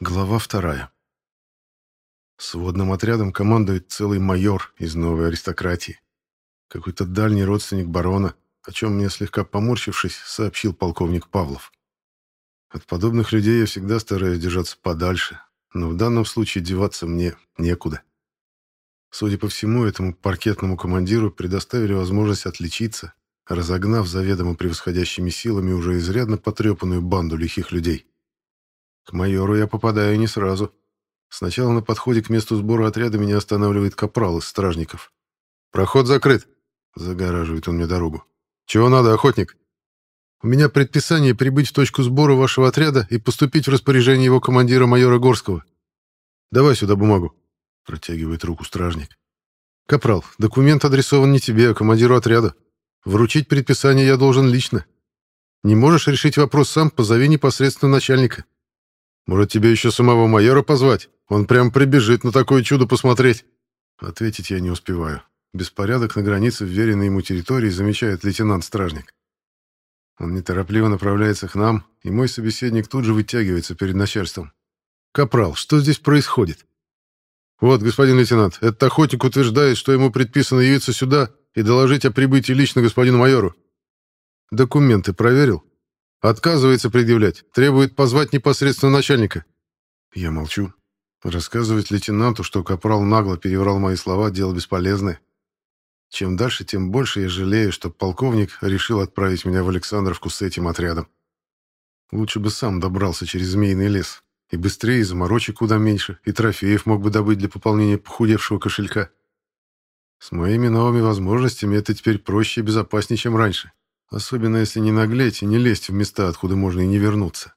Глава вторая. Сводным отрядом командует целый майор из новой аристократии. Какой-то дальний родственник барона, о чем мне, слегка поморщившись, сообщил полковник Павлов. От подобных людей я всегда стараюсь держаться подальше, но в данном случае деваться мне некуда. Судя по всему, этому паркетному командиру предоставили возможность отличиться, разогнав заведомо превосходящими силами уже изрядно потрепанную банду лихих людей. К майору я попадаю не сразу. Сначала на подходе к месту сбора отряда меня останавливает капрал из стражников. «Проход закрыт», — загораживает он мне дорогу. «Чего надо, охотник?» «У меня предписание прибыть в точку сбора вашего отряда и поступить в распоряжение его командира майора Горского. Давай сюда бумагу», — протягивает руку стражник. «Капрал, документ адресован не тебе, а командиру отряда. Вручить предписание я должен лично. Не можешь решить вопрос сам, позови непосредственно начальника». Может, тебе еще самого майора позвать? Он прям прибежит на такое чудо посмотреть». Ответить я не успеваю. Беспорядок на границе вверенной ему территории замечает лейтенант-стражник. Он неторопливо направляется к нам, и мой собеседник тут же вытягивается перед начальством. «Капрал, что здесь происходит?» «Вот, господин лейтенант, этот охотник утверждает, что ему предписано явиться сюда и доложить о прибытии лично господину майору. Документы проверил?» Отказывается предъявлять. Требует позвать непосредственно начальника. Я молчу. Рассказывать лейтенанту, что Капрал нагло переврал мои слова, дело бесполезное. Чем дальше, тем больше я жалею, что полковник решил отправить меня в Александровку с этим отрядом. Лучше бы сам добрался через Змеиный лес. И быстрее, и заморочек куда меньше, и трофеев мог бы добыть для пополнения похудевшего кошелька. С моими новыми возможностями это теперь проще и безопаснее, чем раньше. Особенно если не наглеть и не лезть в места, откуда можно и не вернуться.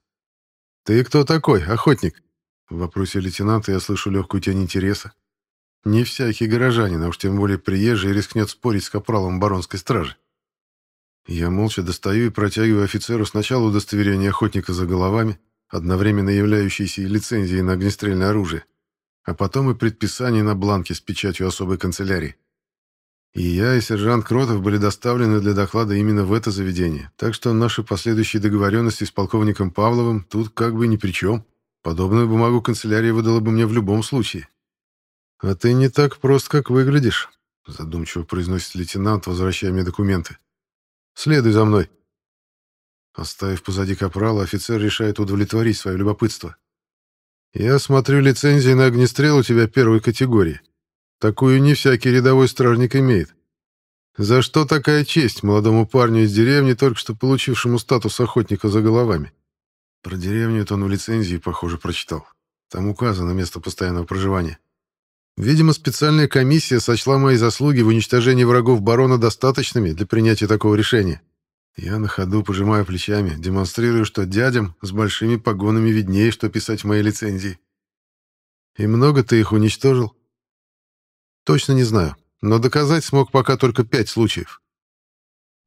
«Ты кто такой, охотник?» В вопросе лейтенанта я слышу легкую тень интереса. Не всякий горожанин, а уж тем более приезжий, рискнет спорить с капралом баронской стражи. Я молча достаю и протягиваю офицеру сначала удостоверение охотника за головами, одновременно являющееся и лицензией на огнестрельное оружие, а потом и предписание на бланке с печатью особой канцелярии. И я, и сержант Кротов были доставлены для доклада именно в это заведение, так что наши последующие договоренности с полковником Павловым тут как бы ни при чем. Подобную бумагу канцелярия выдала бы мне в любом случае. «А ты не так прост, как выглядишь», — задумчиво произносит лейтенант, возвращая мне документы. «Следуй за мной». Оставив позади капрала, офицер решает удовлетворить свое любопытство. «Я смотрю, лицензии на огнестрел у тебя первой категории. Такую не всякий рядовой стражник имеет. За что такая честь молодому парню из деревни, только что получившему статус охотника за головами? Про деревню это он в лицензии, похоже, прочитал. Там указано место постоянного проживания. Видимо, специальная комиссия сочла мои заслуги в уничтожении врагов барона достаточными для принятия такого решения. Я на ходу пожимаю плечами, демонстрирую, что дядям с большими погонами виднее, что писать в моей лицензии. «И много ты их уничтожил?» Точно не знаю, но доказать смог пока только пять случаев.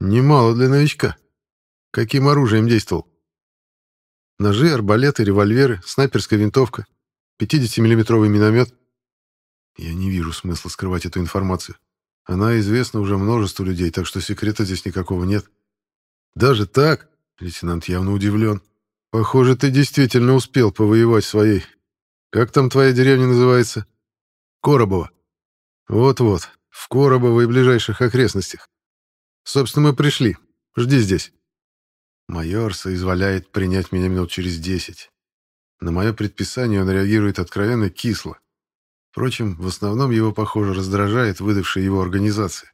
Немало для новичка. Каким оружием действовал? Ножи, арбалеты, револьверы, снайперская винтовка, 50-миллиметровый миномет. Я не вижу смысла скрывать эту информацию. Она известна уже множеству людей, так что секрета здесь никакого нет. Даже так? Лейтенант явно удивлен. Похоже, ты действительно успел повоевать своей... Как там твоя деревня называется? Коробова. Вот-вот, в Коробово и ближайших окрестностях. Собственно, мы пришли. Жди здесь. Майор соизволяет принять меня минут через десять. На мое предписание он реагирует откровенно кисло. Впрочем, в основном его, похоже, раздражает выдавшая его организация.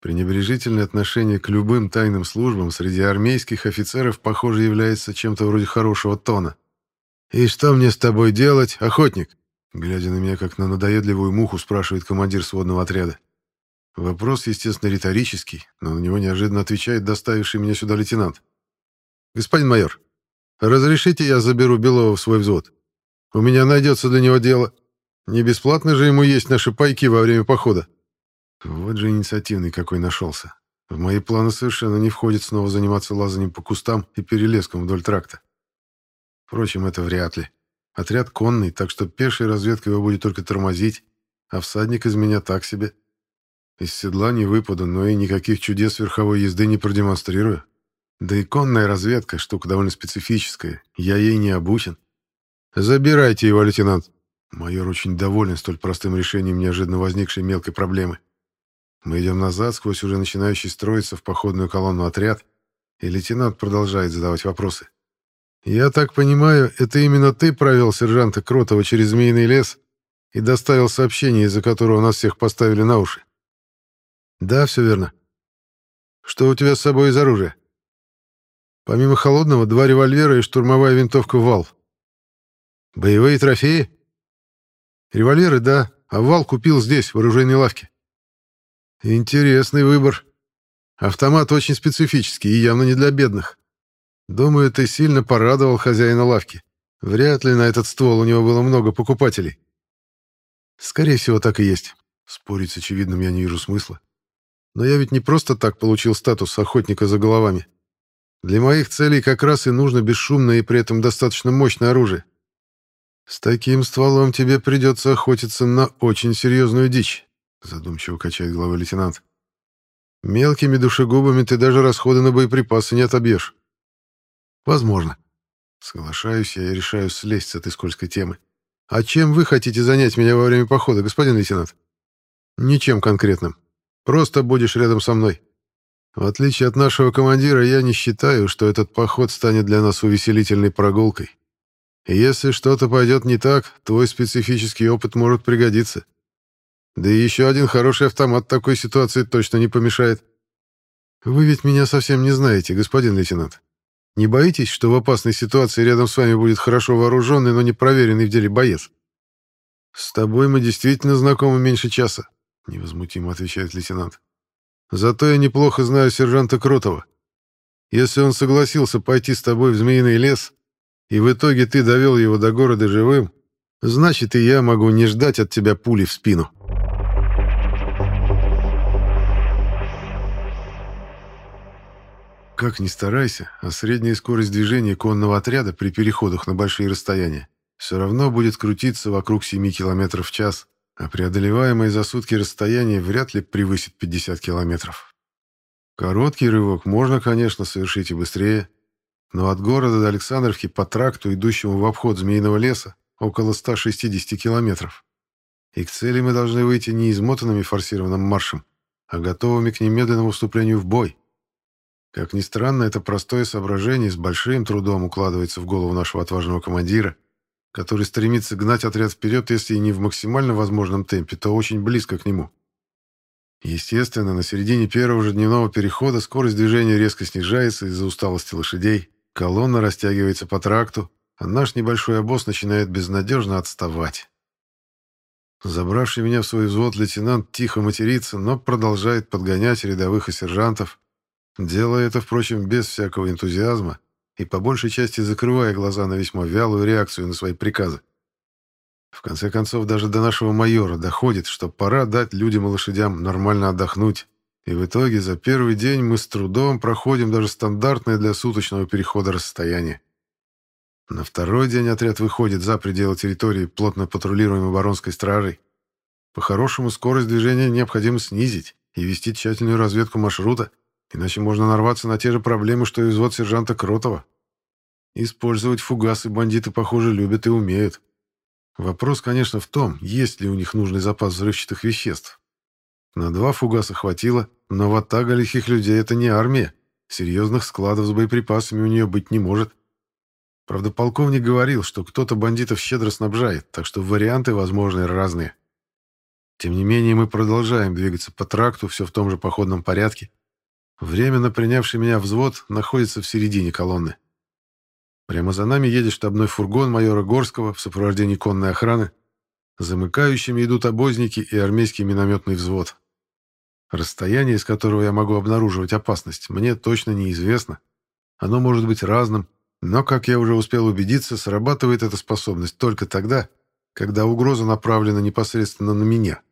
Пренебрежительное отношение к любым тайным службам среди армейских офицеров, похоже, является чем-то вроде хорошего тона. «И что мне с тобой делать, охотник?» Глядя на меня, как на надоедливую муху, спрашивает командир сводного отряда. Вопрос, естественно, риторический, но на него неожиданно отвечает доставивший меня сюда лейтенант. «Господин майор, разрешите я заберу Белова в свой взвод? У меня найдется для него дело. Не бесплатно же ему есть наши пайки во время похода». Вот же инициативный какой нашелся. В мои планы совершенно не входит снова заниматься лазанием по кустам и перелеском вдоль тракта. Впрочем, это вряд ли. Отряд конный, так что пешей разведка его будет только тормозить, а всадник из меня так себе. Из седла не выпаду, но и никаких чудес верховой езды не продемонстрирую. Да и конная разведка — штука довольно специфическая, я ей не обучен. «Забирайте его, лейтенант!» Майор очень доволен столь простым решением неожиданно возникшей мелкой проблемы. Мы идем назад сквозь уже начинающий строиться в походную колонну отряд, и лейтенант продолжает задавать вопросы. «Я так понимаю, это именно ты провел сержанта Кротова через Змеиный лес и доставил сообщение, из-за которого нас всех поставили на уши?» «Да, все верно. Что у тебя с собой из оружия?» «Помимо холодного, два револьвера и штурмовая винтовка «Вал». «Боевые трофеи?» «Револьверы, да, а «Вал» купил здесь, в оружейной лавке». «Интересный выбор. Автомат очень специфический и явно не для бедных. Думаю, ты сильно порадовал хозяина лавки. Вряд ли на этот ствол у него было много покупателей». «Скорее всего, так и есть. Спорить с очевидным я не вижу смысла. Но я ведь не просто так получил статус охотника за головами. Для моих целей как раз и нужно бесшумное и при этом достаточно мощное оружие. С таким стволом тебе придется охотиться на очень серьезную дичь, задумчиво качает головой лейтенант. Мелкими душегубами ты даже расходы на боеприпасы не отобьешь. Возможно. Соглашаюсь я и решаю слезть с этой скользкой темы. А чем вы хотите занять меня во время похода, господин лейтенант? Ничем конкретным. Просто будешь рядом со мной. В отличие от нашего командира, я не считаю, что этот поход станет для нас увеселительной прогулкой. И если что-то пойдет не так, твой специфический опыт может пригодиться. Да и еще один хороший автомат такой ситуации точно не помешает. Вы ведь меня совсем не знаете, господин лейтенант. Не боитесь, что в опасной ситуации рядом с вами будет хорошо вооруженный, но не проверенный в деле боец? С тобой мы действительно знакомы меньше часа, невозмутимо отвечает лейтенант. Зато я неплохо знаю сержанта Кротова. Если он согласился пойти с тобой в Змеиный лес, и в итоге ты довел его до города живым, значит, и я могу не ждать от тебя пули в спину». Как ни старайся, а средняя скорость движения конного отряда при переходах на большие расстояния все равно будет крутиться вокруг 7 км в час, а преодолеваемое за сутки расстояние вряд ли превысит 50 километров. Короткий рывок можно, конечно, совершить и быстрее, но от города до Александровки по тракту, идущему в обход Змеиного леса, около 160 километров. И к цели мы должны выйти не измотанными форсированным маршем, а готовыми к немедленному вступлению в бой. Как ни странно, это простое соображение с большим трудом укладывается в голову нашего отважного командира — который стремится гнать отряд вперед, если и не в максимально возможном темпе, то очень близко к нему. Естественно, на середине первого же дневного перехода скорость движения резко снижается из-за усталости лошадей, колонна растягивается по тракту, а наш небольшой обоз начинает безнадежно отставать. Забравший меня в свой взвод лейтенант тихо матерится, но продолжает подгонять рядовых и сержантов, делая это, впрочем, без всякого энтузиазма, и по большей части закрывая глаза на весьма вялую реакцию на свои приказы. В конце концов, даже до нашего майора доходит, что пора дать людям и лошадям нормально отдохнуть, и в итоге за первый день мы с трудом проходим даже стандартное для суточного перехода расстояние. На второй день отряд выходит за пределы территории, плотно патрулируемой баронской стражей. По-хорошему, скорость движения необходимо снизить и вести тщательную разведку маршрута, Иначе можно нарваться на те же проблемы, что и взвод сержанта Кротова. Использовать фугасы бандиты, похоже, любят и умеют. Вопрос, конечно, в том, есть ли у них нужный запас взрывчатых веществ. На два фугаса хватило, но ватага лихих людей — это не армия. Серьезных складов с боеприпасами у нее быть не может. Правда, полковник говорил, что кто-то бандитов щедро снабжает, так что варианты возможны разные. Тем не менее, мы продолжаем двигаться по тракту, все в том же походном порядке, Временно принявший меня взвод находится в середине колонны. Прямо за нами едет штабной фургон майора Горского в сопровождении конной охраны. Замыкающими идут обозники и армейский минометный взвод. Расстояние, с которого я могу обнаруживать опасность, мне точно неизвестно. Оно может быть разным, но, как я уже успел убедиться, срабатывает эта способность только тогда, когда угроза направлена непосредственно на меня.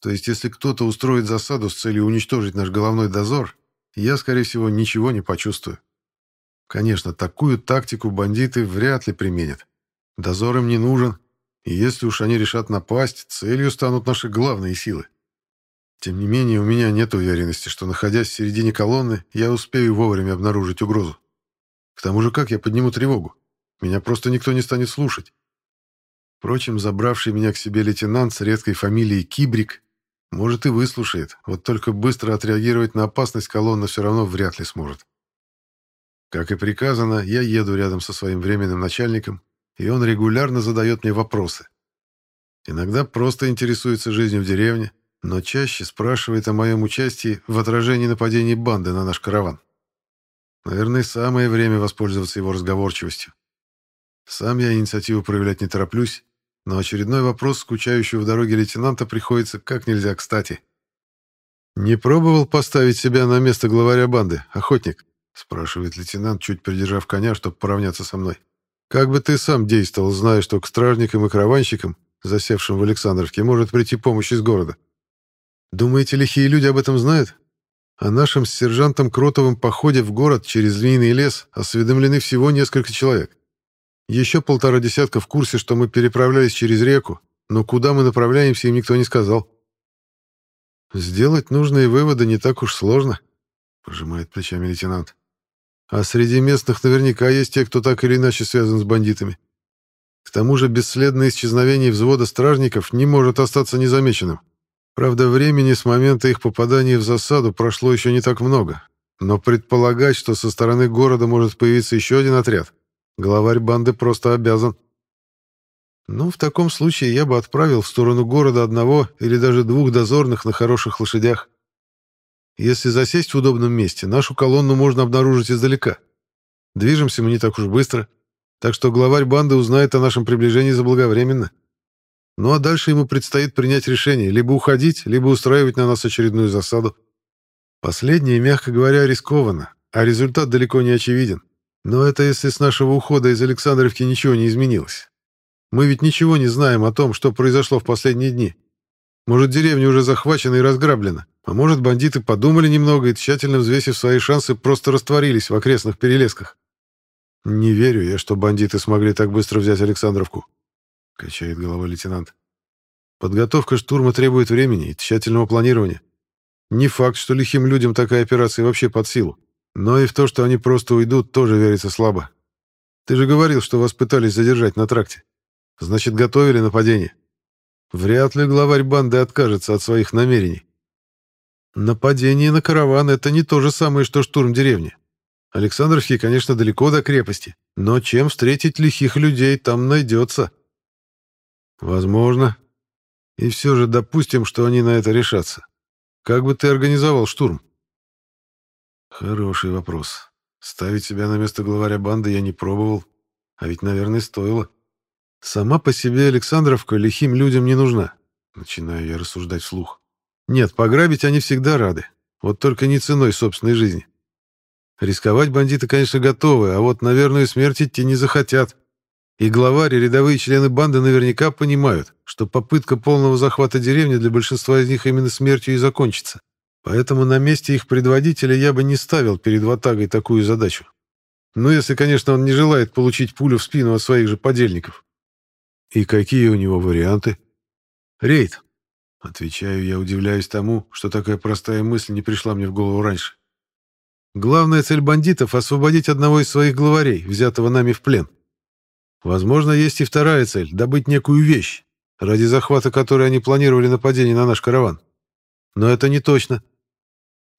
То есть, если кто-то устроит засаду с целью уничтожить наш головной дозор, я, скорее всего, ничего не почувствую. Конечно, такую тактику бандиты вряд ли применят. Дозор им не нужен, и если уж они решат напасть, целью станут наши главные силы. Тем не менее, у меня нет уверенности, что, находясь в середине колонны, я успею вовремя обнаружить угрозу. К тому же, как я подниму тревогу? Меня просто никто не станет слушать. Впрочем, забравший меня к себе лейтенант с редкой фамилией Кибрик, может, и выслушает, вот только быстро отреагировать на опасность колонна все равно вряд ли сможет. Как и приказано, я еду рядом со своим временным начальником, и он регулярно задает мне вопросы. Иногда просто интересуется жизнью в деревне, но чаще спрашивает о моем участии в отражении нападений банды на наш караван. Наверное, самое время воспользоваться его разговорчивостью. Сам я инициативу проявлять не тороплюсь, но очередной вопрос скучающего в дороге лейтенанта приходится как нельзя кстати. «Не пробовал поставить себя на место главаря банды, охотник?» спрашивает лейтенант, чуть придержав коня, чтобы поравняться со мной. «Как бы ты сам действовал, зная, что к стражникам и караванщикам, засевшим в Александровке, может прийти помощь из города? Думаете, лихие люди об этом знают? О нашем с сержантом Кротовым походе в город через Змеиный лес осведомлены всего несколько человек. Еще полтора десятка в курсе, что мы переправлялись через реку, но куда мы направляемся, им никто не сказал. Сделать нужные выводы не так уж сложно, пожимает плечами лейтенант. А среди местных наверняка есть те, кто так или иначе связан с бандитами. К тому же бесследное исчезновение взвода стражников не может остаться незамеченным. Правда, времени с момента их попадания в засаду прошло еще не так много. Но предполагать, что со стороны города может появиться еще один отряд, главарь банды просто обязан. Ну, в таком случае я бы отправил в сторону города одного или даже двух дозорных на хороших лошадях. Если засесть в удобном месте, нашу колонну можно обнаружить издалека. Движемся мы не так уж быстро, так что главарь банды узнает о нашем приближении заблаговременно. Ну а дальше ему предстоит принять решение, либо уходить, либо устраивать на нас очередную засаду. Последнее, мягко говоря, рискованно, а результат далеко не очевиден. Но это если с нашего ухода из Александровки ничего не изменилось. Мы ведь ничего не знаем о том, что произошло в последние дни. Может, деревня уже захвачена и разграблена, а может, бандиты подумали немного и, тщательно взвесив свои шансы, просто растворились в окрестных перелесках. Не верю я, что бандиты смогли так быстро взять Александровку качает головой лейтенант. Подготовка штурма требует времени и тщательного планирования. Не факт, что лихим людям такая операция вообще под силу. Но и в то, что они просто уйдут, тоже верится слабо. Ты же говорил, что вас пытались задержать на тракте. Значит, готовили нападение. Вряд ли главарь банды откажется от своих намерений. Нападение на караван — это не то же самое, что штурм деревни. Александровский, конечно, далеко до крепости, но чем встретить лихих людей там найдется. Возможно. И все же допустим, что они на это решатся. Как бы ты организовал штурм? Хороший вопрос. Ставить себя на место главаря банды я не пробовал, а ведь, наверное, стоило. Сама по себе Александровка лихим людям не нужна. Начинаю я рассуждать вслух. Нет, пограбить они всегда рады. Вот только не ценой собственной жизни. Рисковать бандиты, конечно, готовы, а вот, наверное, смерть идти не захотят. И главарь и рядовые члены банды наверняка понимают, что попытка полного захвата деревни для большинства из них именно смертью и закончится. Поэтому на месте их предводителя я бы не ставил перед Ватагой такую задачу. Ну, если, конечно, он не желает получить пулю в спину от своих же подельников. И какие у него варианты? Рейд. Отвечаю, я удивляюсь тому, что такая простая мысль не пришла мне в голову раньше. Главная цель бандитов — освободить одного из своих главарей, взятого нами в плен. Возможно, есть и вторая цель — добыть некую вещь, ради захвата которой они планировали нападение на наш караван. Но это не точно.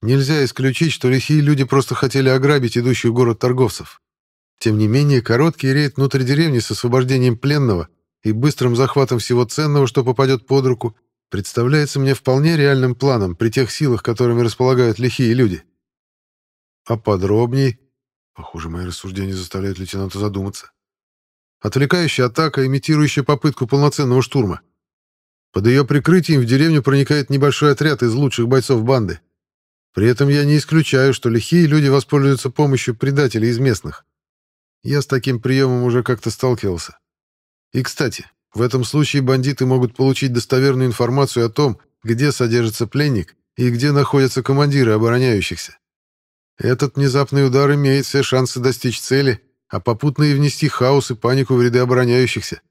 Нельзя исключить, что лихие люди просто хотели ограбить идущий в город торговцев. Тем не менее, короткий рейд внутрь деревни с освобождением пленного и быстрым захватом всего ценного, что попадет под руку, представляется мне вполне реальным планом при тех силах, которыми располагают лихие люди. А подробней? Похоже, мои рассуждения заставляют лейтенанта задуматься. Отвлекающая атака, имитирующая попытку полноценного штурма. Под ее прикрытием в деревню проникает небольшой отряд из лучших бойцов банды. При этом я не исключаю, что лихие люди воспользуются помощью предателей из местных. Я с таким приемом уже как-то сталкивался. И, кстати, в этом случае бандиты могут получить достоверную информацию о том, где содержится пленник и где находятся командиры обороняющихся. Этот внезапный удар имеет все шансы достичь цели а попутно и внести хаос и панику в ряды обороняющихся.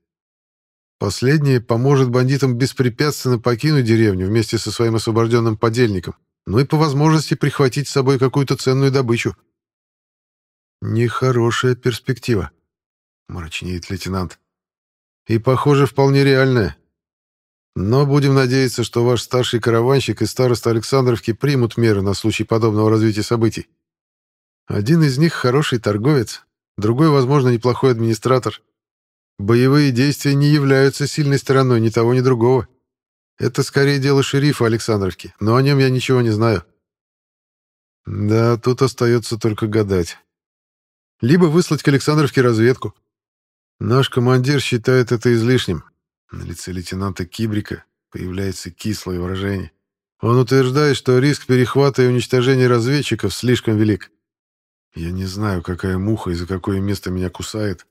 Последнее поможет бандитам беспрепятственно покинуть деревню вместе со своим освобожденным подельником, ну и по возможности прихватить с собой какую-то ценную добычу. Нехорошая перспектива. — мрачнеет лейтенант. «И, похоже, вполне реальное. Но будем надеяться, что ваш старший караванщик и староста Александровки примут меры на случай подобного развития событий. Один из них хороший торговец, другой, возможно, неплохой администратор. Боевые действия не являются сильной стороной ни того, ни другого. Это скорее дело шерифа Александровки, но о нем я ничего не знаю. Да, тут остается только гадать. Либо выслать к Александровке разведку. Наш командир считает это излишним. На лице лейтенанта Кибрика появляется кислое выражение. Он утверждает, что риск перехвата и уничтожения разведчиков слишком велик. Я не знаю, какая муха и за какое место меня кусает,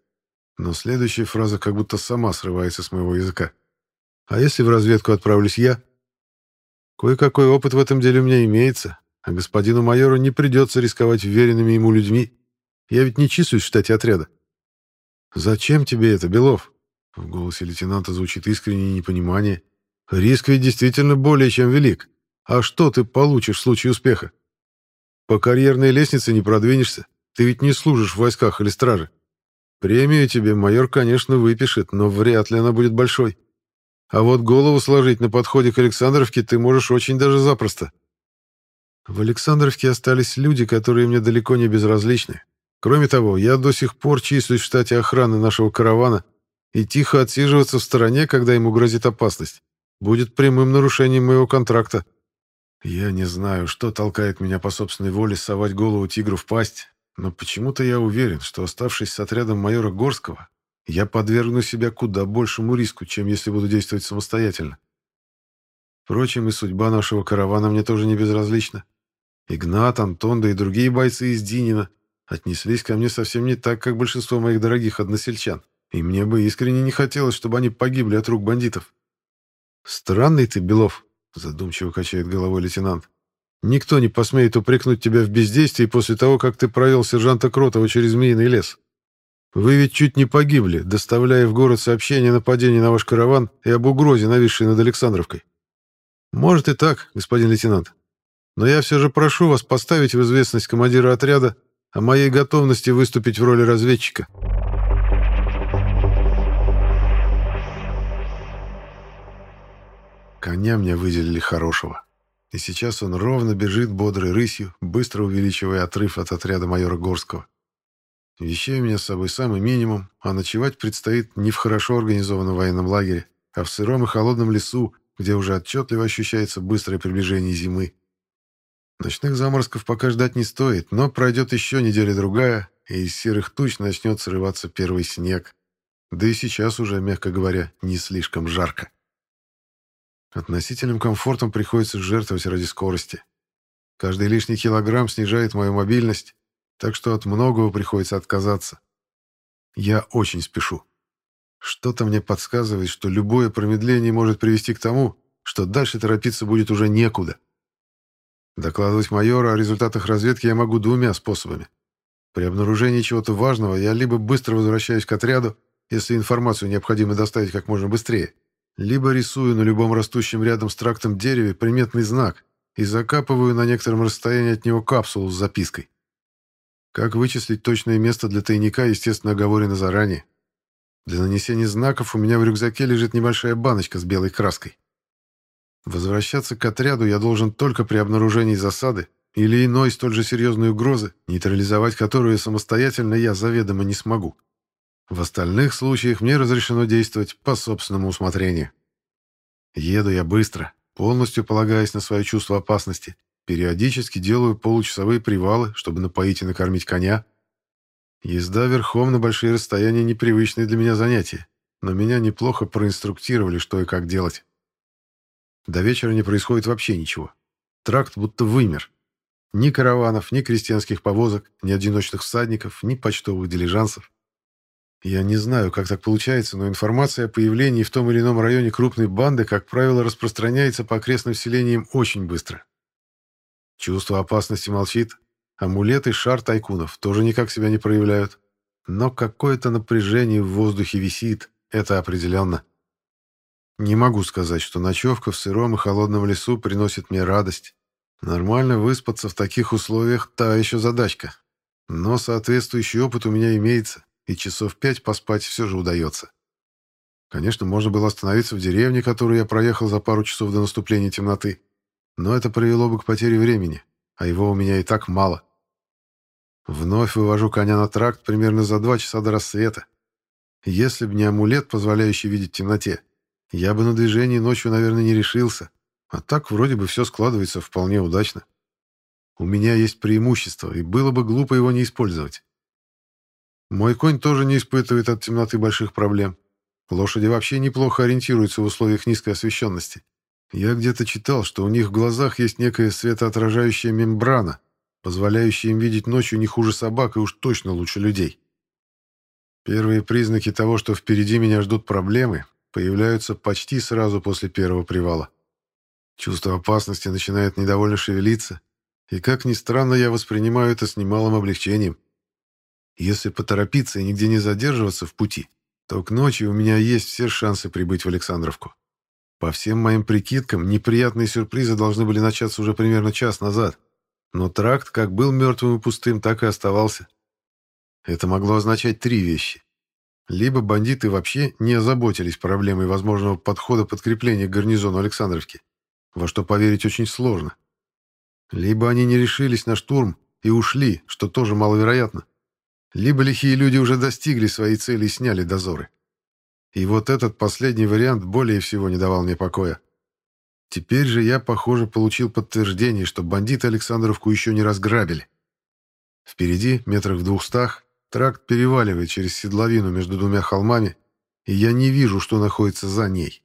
но следующая фраза как будто сама срывается с моего языка. А если в разведку отправлюсь я? Кое-какой опыт в этом деле у меня имеется, а господину майору не придется рисковать веренными ему людьми. Я ведь не числюсь в штате отряда. «Зачем тебе это, Белов?» В голосе лейтенанта звучит искреннее непонимание. «Риск ведь действительно более чем велик. А что ты получишь в случае успеха? По карьерной лестнице не продвинешься. Ты ведь не служишь в войсках или страже. Премию тебе майор, конечно, выпишет, но вряд ли она будет большой. А вот голову сложить на подходе к Александровке ты можешь очень даже запросто. В Александровке остались люди, которые мне далеко не безразличны. Кроме того, я до сих пор числюсь в штате охраны нашего каравана, и тихо отсиживаться в стороне, когда ему грозит опасность, будет прямым нарушением моего контракта. Я не знаю, что толкает меня по собственной воле совать голову тигру в пасть, но почему-то я уверен, что, оставшись с отрядом майора Горского, я подвергну себя куда большему риску, чем если буду действовать самостоятельно. Впрочем, и судьба нашего каравана мне тоже не безразлична. Игнат, Антон, да и другие бойцы из Динина отнеслись ко мне совсем не так, как большинство моих дорогих односельчан, и мне бы искренне не хотелось, чтобы они погибли от рук бандитов. «Странный ты, Белов», — задумчиво качает головой лейтенант. «Никто не посмеет упрекнуть тебя в бездействии после того, как ты провел сержанта Кротова через Змеиный лес. Вы ведь чуть не погибли, доставляя в город сообщение о нападении на ваш караван и об угрозе, нависшей над Александровкой. Может и так, господин лейтенант. Но я все же прошу вас поставить в известность командира отряда о моей готовности выступить в роли разведчика. Коня мне выделили хорошего. И сейчас он ровно бежит бодрой рысью, быстро увеличивая отрыв от отряда майора Горского. Вещей у меня с собой самый минимум, а ночевать предстоит не в хорошо организованном военном лагере, а в сыром и холодном лесу, где уже отчетливо ощущается быстрое приближение зимы. Ночных заморозков пока ждать не стоит, но пройдет еще неделя-другая, и из серых туч начнет срываться первый снег. Да и сейчас уже, мягко говоря, не слишком жарко. Относительным комфортом приходится жертвовать ради скорости. Каждый лишний килограмм снижает мою мобильность, так что от многого приходится отказаться. Я очень спешу. Что-то мне подсказывает, что любое промедление может привести к тому, что дальше торопиться будет уже некуда. Докладывать майору о результатах разведки я могу двумя способами. При обнаружении чего-то важного я либо быстро возвращаюсь к отряду, если информацию необходимо доставить как можно быстрее, либо рисую на любом растущем рядом с трактом дереве приметный знак и закапываю на некотором расстоянии от него капсулу с запиской. Как вычислить точное место для тайника, естественно, оговорено заранее. Для нанесения знаков у меня в рюкзаке лежит небольшая баночка с белой краской. Возвращаться к отряду я должен только при обнаружении засады или иной столь же серьезной угрозы, нейтрализовать которую самостоятельно я заведомо не смогу. В остальных случаях мне разрешено действовать по собственному усмотрению. Еду я быстро, полностью полагаясь на свое чувство опасности, Периодически делаю получасовые привалы, чтобы напоить и накормить коня. Езда верхом на большие расстояния непривычное для меня занятие, но меня неплохо проинструктировали, что и как делать. До вечера не происходит вообще ничего. Тракт будто вымер. Ни караванов, ни крестьянских повозок, ни одиночных всадников, ни почтовых дилижансов. Я не знаю, как так получается, но информация о появлении в том или ином районе крупной банды, как правило, распространяется по окрестным селениям очень быстро. Чувство опасности молчит. Амулет и шар тайкунов тоже никак себя не проявляют. Но какое-то напряжение в воздухе висит, это определенно. Не могу сказать, что ночевка в сыром и холодном лесу приносит мне радость. Нормально выспаться в таких условиях – та еще задачка. Но соответствующий опыт у меня имеется, и часов пять поспать все же удается. Конечно, можно было остановиться в деревне, которую я проехал за пару часов до наступления темноты, но это привело бы к потере времени, а его у меня и так мало. Вновь вывожу коня на тракт примерно за два часа до рассвета. Если бы не амулет, позволяющий видеть в темноте, я бы на движение ночью, наверное, не решился, а так вроде бы все складывается вполне удачно. У меня есть преимущество, и было бы глупо его не использовать. Мой конь тоже не испытывает от темноты больших проблем. Лошади вообще неплохо ориентируются в условиях низкой освещенности. Я где-то читал, что у них в глазах есть некая светоотражающая мембрана, позволяющая им видеть ночью не хуже собак и уж точно лучше людей. Первые признаки того, что впереди меня ждут проблемы, появляются почти сразу после первого привала. Чувство опасности начинает недовольно шевелиться, и, как ни странно, я воспринимаю это с немалым облегчением. Если поторопиться и нигде не задерживаться в пути, то к ночи у меня есть все шансы прибыть в Александровку. По всем моим прикидкам, неприятные сюрпризы должны были начаться уже примерно час назад. Но тракт как был мертвым и пустым, так и оставался. Это могло означать три вещи. Либо бандиты вообще не озаботились проблемой возможного подхода подкрепления к гарнизону Александровки, во что поверить очень сложно. Либо они не решились на штурм и ушли, что тоже маловероятно. Либо лихие люди уже достигли своей цели и сняли дозоры. И вот этот последний вариант более всего не давал мне покоя. Теперь же я, похоже, получил подтверждение, что бандиты Александровку еще не разграбили. Впереди, метрах в двухстах, тракт переваливает через седловину между двумя холмами, и я не вижу, что находится за ней.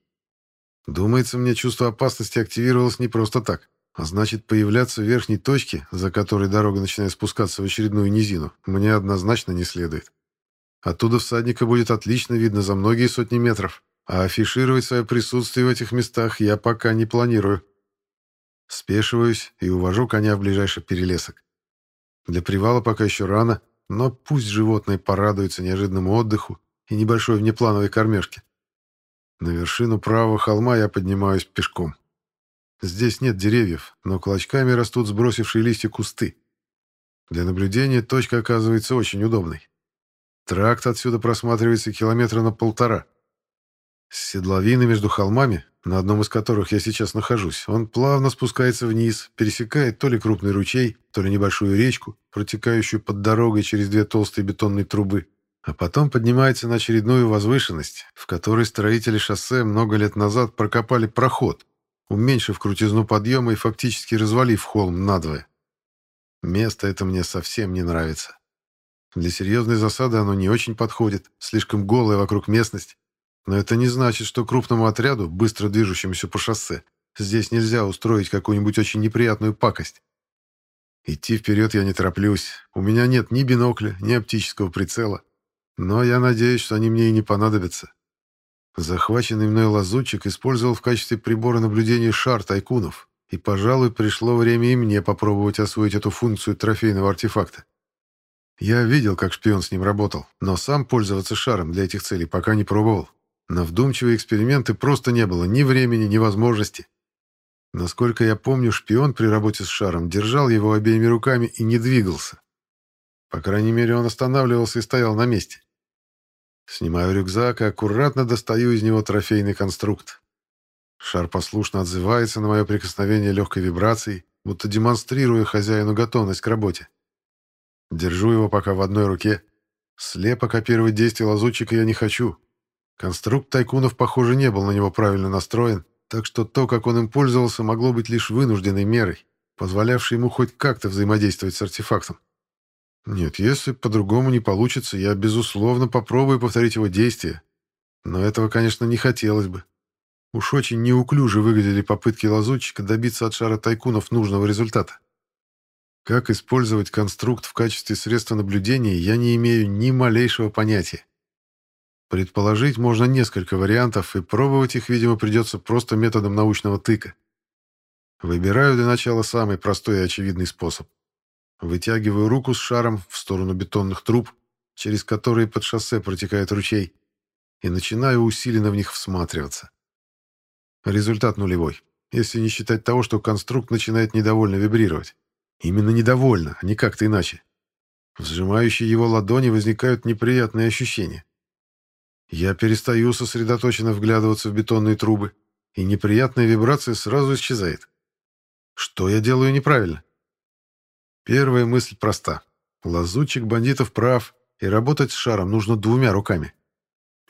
Думается, мне чувство опасности активировалось не просто так. А значит, появляться в верхней точке, за которой дорога начинает спускаться в очередную низину, мне однозначно не следует. Оттуда всадника будет отлично видно за многие сотни метров, а афишировать свое присутствие в этих местах я пока не планирую. Спешиваюсь и увожу коня в ближайший перелесок. Для привала пока еще рано, но пусть животное порадуется неожиданному отдыху и небольшой внеплановой кормежке. На вершину правого холма я поднимаюсь пешком. Здесь нет деревьев, но клочками растут сбросившие листья кусты. Для наблюдения точка оказывается очень удобной. Тракт отсюда просматривается километра на полтора. С седловины между холмами, на одном из которых я сейчас нахожусь, он плавно спускается вниз, пересекает то ли крупный ручей, то ли небольшую речку, протекающую под дорогой через две толстые бетонные трубы, а потом поднимается на очередную возвышенность, в которой строители шоссе много лет назад прокопали проход, уменьшив крутизну подъема и фактически развалив холм надвое. Место это мне совсем не нравится. Для серьезной засады оно не очень подходит, слишком голая вокруг местность. Но это не значит, что крупному отряду, быстро движущемуся по шоссе, здесь нельзя устроить какую-нибудь очень неприятную пакость. Идти вперед я не тороплюсь. У меня нет ни бинокля, ни оптического прицела. Но я надеюсь, что они мне и не понадобятся. Захваченный мной лазутчик использовал в качестве прибора наблюдения шар тайкунов, и, пожалуй, пришло время и мне попробовать освоить эту функцию трофейного артефакта. Я видел, как шпион с ним работал, но сам пользоваться шаром для этих целей пока не пробовал. На вдумчивые эксперименты просто не было ни времени, ни возможности. Насколько я помню, шпион при работе с шаром держал его обеими руками и не двигался. По крайней мере, он останавливался и стоял на месте. Снимаю рюкзак и аккуратно достаю из него трофейный конструкт. Шар послушно отзывается на мое прикосновение легкой вибрацией, будто демонстрируя хозяину готовность к работе. Держу его пока в одной руке. Слепо копировать действия лазутчика я не хочу. Конструкт Тайкунов, похоже, не был на него правильно настроен, так что то, как он им пользовался, могло быть лишь вынужденной мерой, позволявшей ему хоть как-то взаимодействовать с артефактом. Нет, если по-другому не получится, я, безусловно, попробую повторить его действия. Но этого, конечно, не хотелось бы. Уж очень неуклюже выглядели попытки лазутчика добиться от шара тайкунов нужного результата. Как использовать конструкт в качестве средства наблюдения, я не имею ни малейшего понятия. Предположить можно несколько вариантов, и пробовать их, видимо, придется просто методом научного тыка. Выбираю для начала самый простой и очевидный способ. Вытягиваю руку с шаром в сторону бетонных труб, через которые под шоссе протекает ручей, и начинаю усиленно в них всматриваться. Результат нулевой, если не считать того, что конструкт начинает недовольно вибрировать. Именно недовольно, а не как-то иначе. В сжимающей его ладони возникают неприятные ощущения. Я перестаю сосредоточенно вглядываться в бетонные трубы, и неприятная вибрация сразу исчезает. Что я делаю неправильно? Первая мысль проста. Лазутчик бандитов прав, и работать с шаром нужно двумя руками.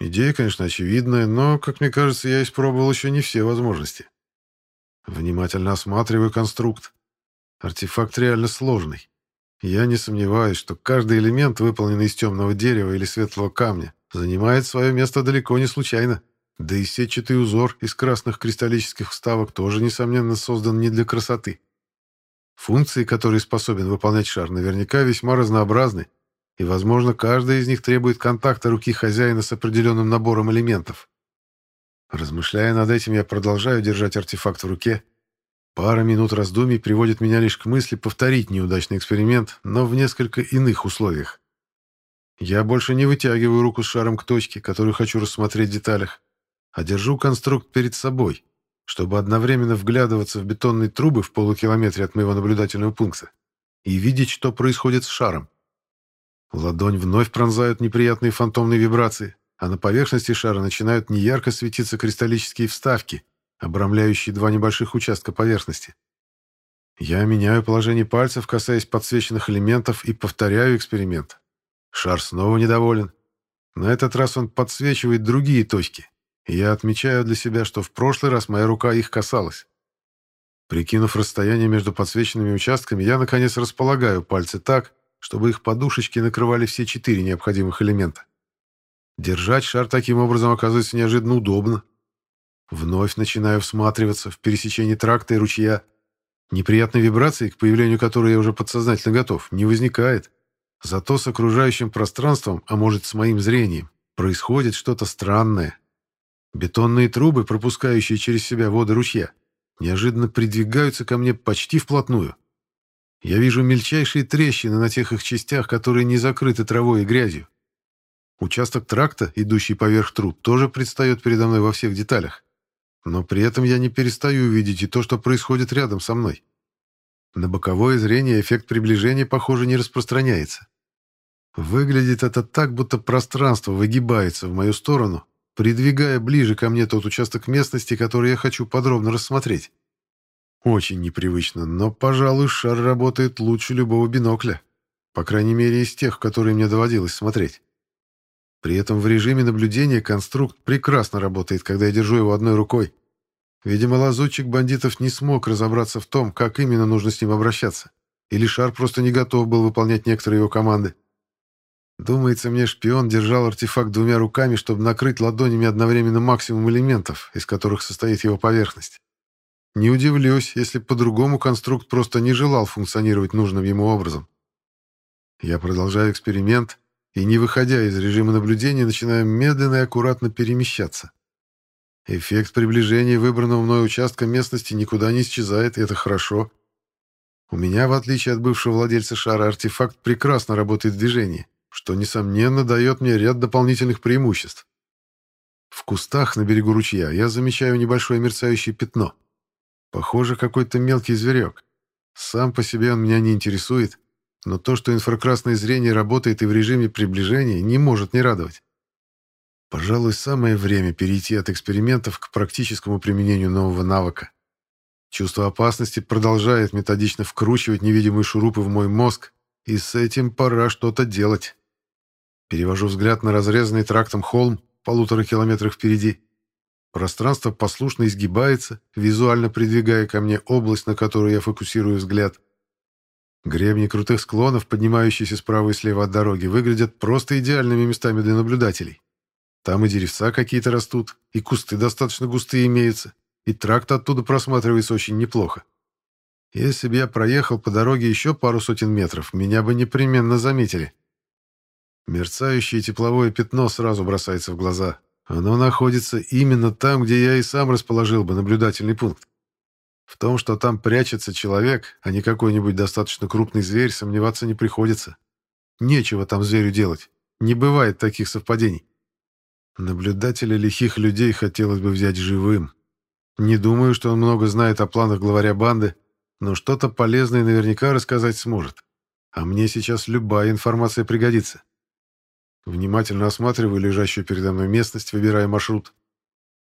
Идея, конечно, очевидная, но, как мне кажется, я испробовал еще не все возможности. Внимательно осматриваю конструкт. Артефакт реально сложный. Я не сомневаюсь, что каждый элемент, выполненный из темного дерева или светлого камня, занимает свое место далеко не случайно. Да и сетчатый узор из красных кристаллических вставок тоже, несомненно, создан не для красоты. Функции, которые способен выполнять шар, наверняка весьма разнообразны, и, возможно, каждая из них требует контакта руки хозяина с определенным набором элементов. Размышляя над этим, я продолжаю держать артефакт в руке. Пара минут раздумий приводит меня лишь к мысли повторить неудачный эксперимент, но в несколько иных условиях. Я больше не вытягиваю руку с шаром к точке, которую хочу рассмотреть в деталях, а держу конструкт перед собой, чтобы одновременно вглядываться в бетонные трубы в полукилометре от моего наблюдательного пункта и видеть, что происходит с шаром. Ладонь вновь пронзают неприятные фантомные вибрации, а на поверхности шара начинают неярко светиться кристаллические вставки, обрамляющие два небольших участка поверхности. Я меняю положение пальцев, касаясь подсвеченных элементов, и повторяю эксперимент. Шар снова недоволен. На этот раз он подсвечивает другие точки, я отмечаю для себя, что в прошлый раз моя рука их касалась. Прикинув расстояние между подсвеченными участками, я, наконец, располагаю пальцы так, чтобы их подушечки накрывали все четыре необходимых элемента. Держать шар таким образом оказывается неожиданно удобно. Вновь начинаю всматриваться в пересечении тракта и ручья. Неприятной вибрации, к появлению которой я уже подсознательно готов, не возникает. Зато с окружающим пространством, а может с моим зрением, происходит что-то странное. Бетонные трубы, пропускающие через себя воды ручья, неожиданно придвигаются ко мне почти вплотную. Я вижу мельчайшие трещины на тех их частях, которые не закрыты травой и грязью. Участок тракта, идущий поверх труб, тоже предстает передо мной во всех деталях. Но при этом я не перестаю видеть и то, что происходит рядом со мной. На боковое зрение эффект приближения, похоже, не распространяется. Выглядит это так, будто пространство выгибается в мою сторону, придвигая ближе ко мне тот участок местности, который я хочу подробно рассмотреть. Очень непривычно, но, пожалуй, шар работает лучше любого бинокля. По крайней мере, из тех, которые мне доводилось смотреть. При этом в режиме наблюдения конструкт прекрасно работает, когда я держу его одной рукой. Видимо, лазутчик бандитов не смог разобраться в том, как именно нужно с ним обращаться. Или шар просто не готов был выполнять некоторые его команды. Думается мне, шпион держал артефакт двумя руками, чтобы накрыть ладонями одновременно максимум элементов, из которых состоит его поверхность. Не удивлюсь, если по-другому конструкт просто не желал функционировать нужным ему образом. Я продолжаю эксперимент и, не выходя из режима наблюдения, начинаю медленно и аккуратно перемещаться. Эффект приближения выбранного мной участка местности никуда не исчезает, и это хорошо. У меня, в отличие от бывшего владельца шара, артефакт прекрасно работает в движении, что, несомненно, дает мне ряд дополнительных преимуществ. В кустах на берегу ручья я замечаю небольшое мерцающее пятно. Похоже, какой-то мелкий зверек. Сам по себе он меня не интересует, но то, что инфракрасное зрение работает и в режиме приближения, не может не радовать. Пожалуй, самое время перейти от экспериментов к практическому применению нового навыка. Чувство опасности продолжает методично вкручивать невидимые шурупы в мой мозг, и с этим пора что-то делать. Перевожу взгляд на разрезанный трактом холм полутора километрах впереди. Пространство послушно изгибается, визуально придвигая ко мне область, на которую я фокусирую взгляд. Гребни крутых склонов, поднимающиеся справа и слева от дороги, выглядят просто идеальными местами для наблюдателей. Там и деревца какие-то растут, и кусты достаточно густые имеются, и тракт оттуда просматривается очень неплохо. Если бы я проехал по дороге еще пару сотен метров, меня бы непременно заметили. Мерцающее тепловое пятно сразу бросается в глаза. Оно находится именно там, где я и сам расположил бы наблюдательный пункт. В том, что там прячется человек, а не какой-нибудь достаточно крупный зверь, сомневаться не приходится. Нечего там зверю делать. Не бывает таких совпадений. Наблюдателя лихих людей хотелось бы взять живым. Не думаю, что он много знает о планах главаря банды, но что-то полезное наверняка рассказать сможет. а мне сейчас любая информация пригодится. Внимательно осматриваю лежащую передо мной местность, выбирая маршрут.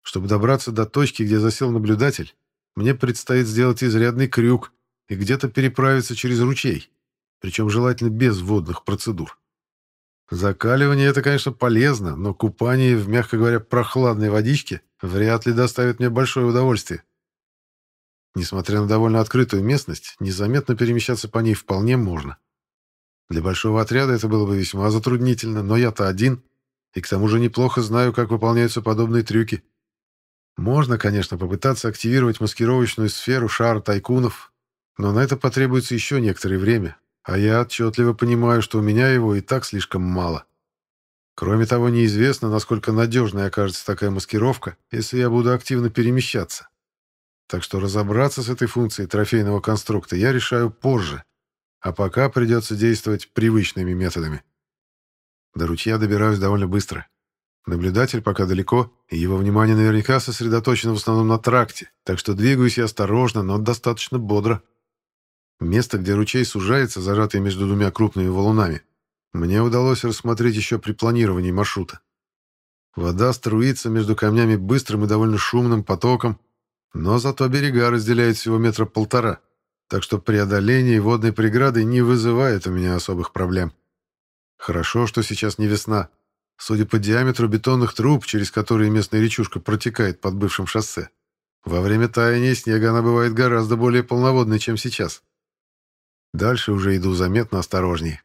Чтобы добраться до точки, где засел наблюдатель, мне предстоит сделать изрядный крюк и где-то переправиться через ручей, причем желательно без водных процедур. Закаливание — это, конечно, полезно, но купание в, мягко говоря, прохладной водичке вряд ли доставит мне большое удовольствие. Несмотря на довольно открытую местность, незаметно перемещаться по ней вполне можно. Для большого отряда это было бы весьма затруднительно, но я-то один, и к тому же неплохо знаю, как выполняются подобные трюки. Можно, конечно, попытаться активировать маскировочную сферу шара тайкунов, но на это потребуется еще некоторое время, а я отчетливо понимаю, что у меня его и так слишком мало. Кроме того, неизвестно, насколько надежной окажется такая маскировка, если я буду активно перемещаться. Так что разобраться с этой функцией трофейного конструкта я решаю позже, а пока придется действовать привычными методами. До ручья добираюсь довольно быстро. Наблюдатель пока далеко, и его внимание наверняка сосредоточено в основном на тракте, так что двигаюсь я осторожно, но достаточно бодро. Место, где ручей сужается, зажатый между двумя крупными валунами, мне удалось рассмотреть еще при планировании маршрута. Вода струится между камнями быстрым и довольно шумным потоком, но зато берега разделяют всего метра полтора, так что преодоление водной преграды не вызывает у меня особых проблем. Хорошо, что сейчас не весна, Судя по диаметру бетонных труб, через которые местная речушка протекает под бывшим шоссе, во время таяния снега она бывает гораздо более полноводной, чем сейчас. Дальше уже иду заметно осторожнее.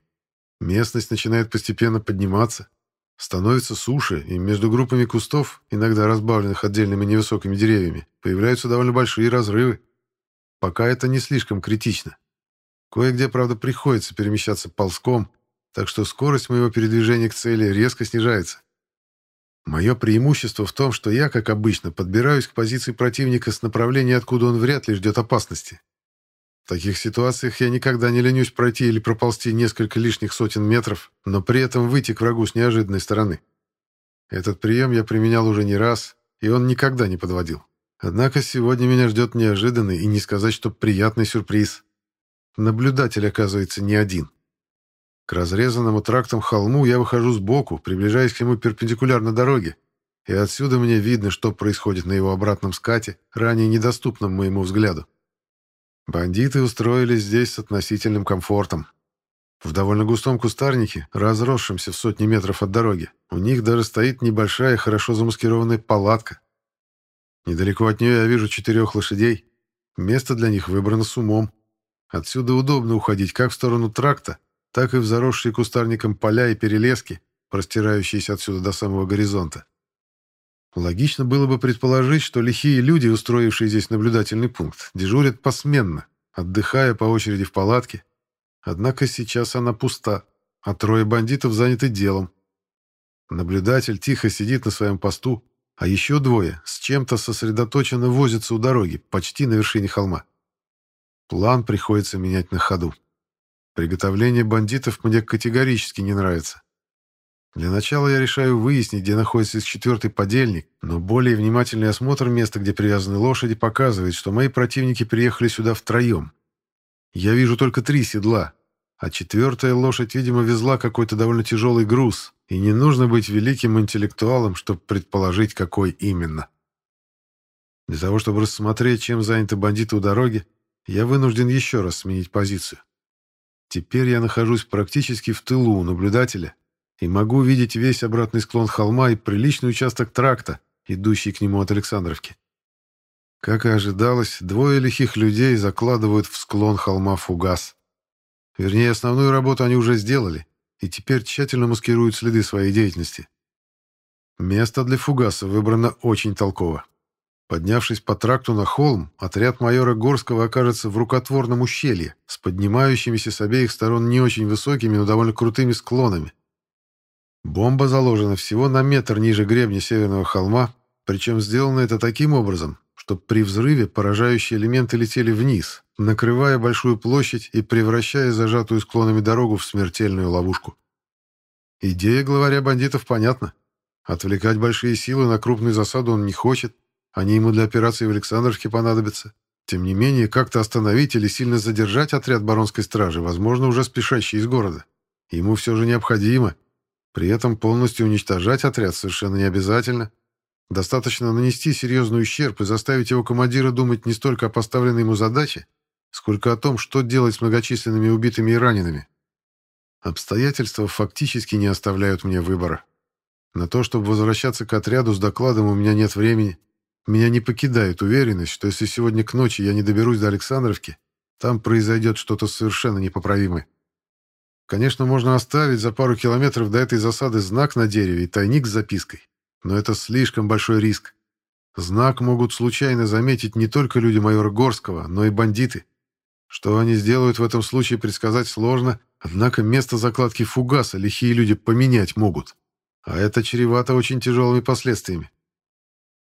Местность начинает постепенно подниматься, становится суше, и между группами кустов, иногда разбавленных отдельными невысокими деревьями, появляются довольно большие разрывы. Пока это не слишком критично. Кое-где, правда, приходится перемещаться ползком, так что скорость моего передвижения к цели резко снижается. Мое преимущество в том, что я, как обычно, подбираюсь к позиции противника с направления, откуда он вряд ли ждет опасности. В таких ситуациях я никогда не ленюсь пройти или проползти несколько лишних сотен метров, но при этом выйти к врагу с неожиданной стороны. Этот прием я применял уже не раз, и он никогда не подводил. Однако сегодня меня ждет неожиданный и не сказать, что приятный сюрприз. Наблюдатель оказывается не один. К разрезанному трактом холму я выхожу сбоку, приближаясь к нему перпендикулярно дороге, и отсюда мне видно, что происходит на его обратном скате, ранее недоступном моему взгляду. Бандиты устроились здесь с относительным комфортом. В довольно густом кустарнике, разросшемся в сотни метров от дороги, у них даже стоит небольшая, хорошо замаскированная палатка. Недалеко от нее я вижу четырех лошадей. Место для них выбрано с умом. Отсюда удобно уходить как в сторону тракта, так и в заросшие кустарником поля и перелески, простирающиеся отсюда до самого горизонта. Логично было бы предположить, что лихие люди, устроившие здесь наблюдательный пункт, дежурят посменно, отдыхая по очереди в палатке. Однако сейчас она пуста, а трое бандитов заняты делом. Наблюдатель тихо сидит на своем посту, а еще двое с чем-то сосредоточенно возятся у дороги, почти на вершине холма. План приходится менять на ходу. Приготовление бандитов мне категорически не нравится. Для начала я решаю выяснить, где находится их четвертый подельник, но более внимательный осмотр места, где привязаны лошади, показывает, что мои противники приехали сюда втроем. Я вижу только три седла, а четвертая лошадь, видимо, везла какой-то довольно тяжелый груз, и не нужно быть великим интеллектуалом, чтобы предположить, какой именно. Для того, чтобы рассмотреть, чем заняты бандиты у дороги, я вынужден еще раз сменить позицию. Теперь я нахожусь практически в тылу у наблюдателя и могу видеть весь обратный склон холма и приличный участок тракта, идущий к нему от Александровки. Как и ожидалось, двое лихих людей закладывают в склон холма фугас. Вернее, основную работу они уже сделали и теперь тщательно маскируют следы своей деятельности. Место для фугаса выбрано очень толково. Поднявшись по тракту на холм, отряд майора Горского окажется в рукотворном ущелье с поднимающимися с обеих сторон не очень высокими, но довольно крутыми склонами. Бомба заложена всего на метр ниже гребня северного холма, причем сделано это таким образом, чтобы при взрыве поражающие элементы летели вниз, накрывая большую площадь и превращая зажатую склонами дорогу в смертельную ловушку. Идея главаря бандитов понятна. Отвлекать большие силы на крупную засаду он не хочет, они ему для операции в Александровке понадобятся. Тем не менее, как-то остановить или сильно задержать отряд баронской стражи, возможно, уже спешащий из города. Ему все же необходимо. При этом полностью уничтожать отряд совершенно не обязательно. Достаточно нанести серьезный ущерб и заставить его командира думать не столько о поставленной ему задаче, сколько о том, что делать с многочисленными убитыми и ранеными. Обстоятельства фактически не оставляют мне выбора. На то, чтобы возвращаться к отряду с докладом, у меня нет времени. Меня не покидает уверенность, что если сегодня к ночи я не доберусь до Александровки, там произойдет что-то совершенно непоправимое. Конечно, можно оставить за пару километров до этой засады знак на дереве и тайник с запиской, но это слишком большой риск. Знак могут случайно заметить не только люди майора Горского, но и бандиты. Что они сделают в этом случае, предсказать сложно, однако место закладки фугаса лихие люди поменять могут. А это чревато очень тяжелыми последствиями.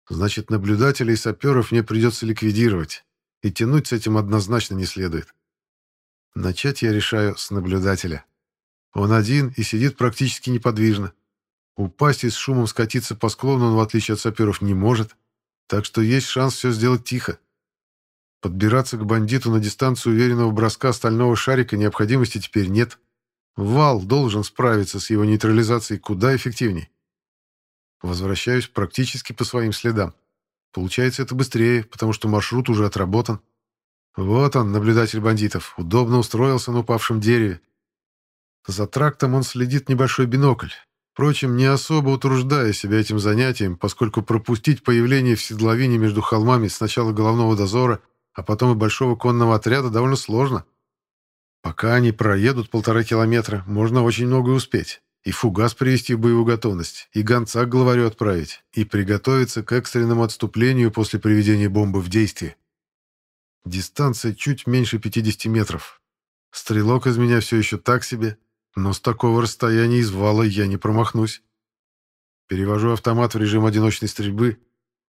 Значит, наблюдателей и саперов мне придется ликвидировать, и тянуть с этим однозначно не следует. Начать я решаю с наблюдателя. Он один и сидит практически неподвижно. Упасть и с шумом скатиться по склону он, в отличие от саперов, не может, так что есть шанс все сделать тихо. Подбираться к бандиту на дистанцию уверенного броска стального шарика необходимости теперь нет. Вал должен справиться с его нейтрализацией куда эффективней. Возвращаюсь практически по своим следам. Получается это быстрее, потому что маршрут уже отработан. Вот он, наблюдатель бандитов, удобно устроился на упавшем дереве. За трактом он следит небольшой бинокль. Впрочем, не особо утруждая себя этим занятием, поскольку пропустить появление в седловине между холмами сначала головного дозора, а потом и большого конного отряда довольно сложно. Пока они проедут полтора километра, можно очень многое успеть и фугас привести в боевую готовность, и гонца к главарю отправить, и приготовиться к экстренному отступлению после приведения бомбы в действие. Дистанция чуть меньше 50 метров. Стрелок из меня все еще так себе, но с такого расстояния из вала я не промахнусь. Перевожу автомат в режим одиночной стрельбы.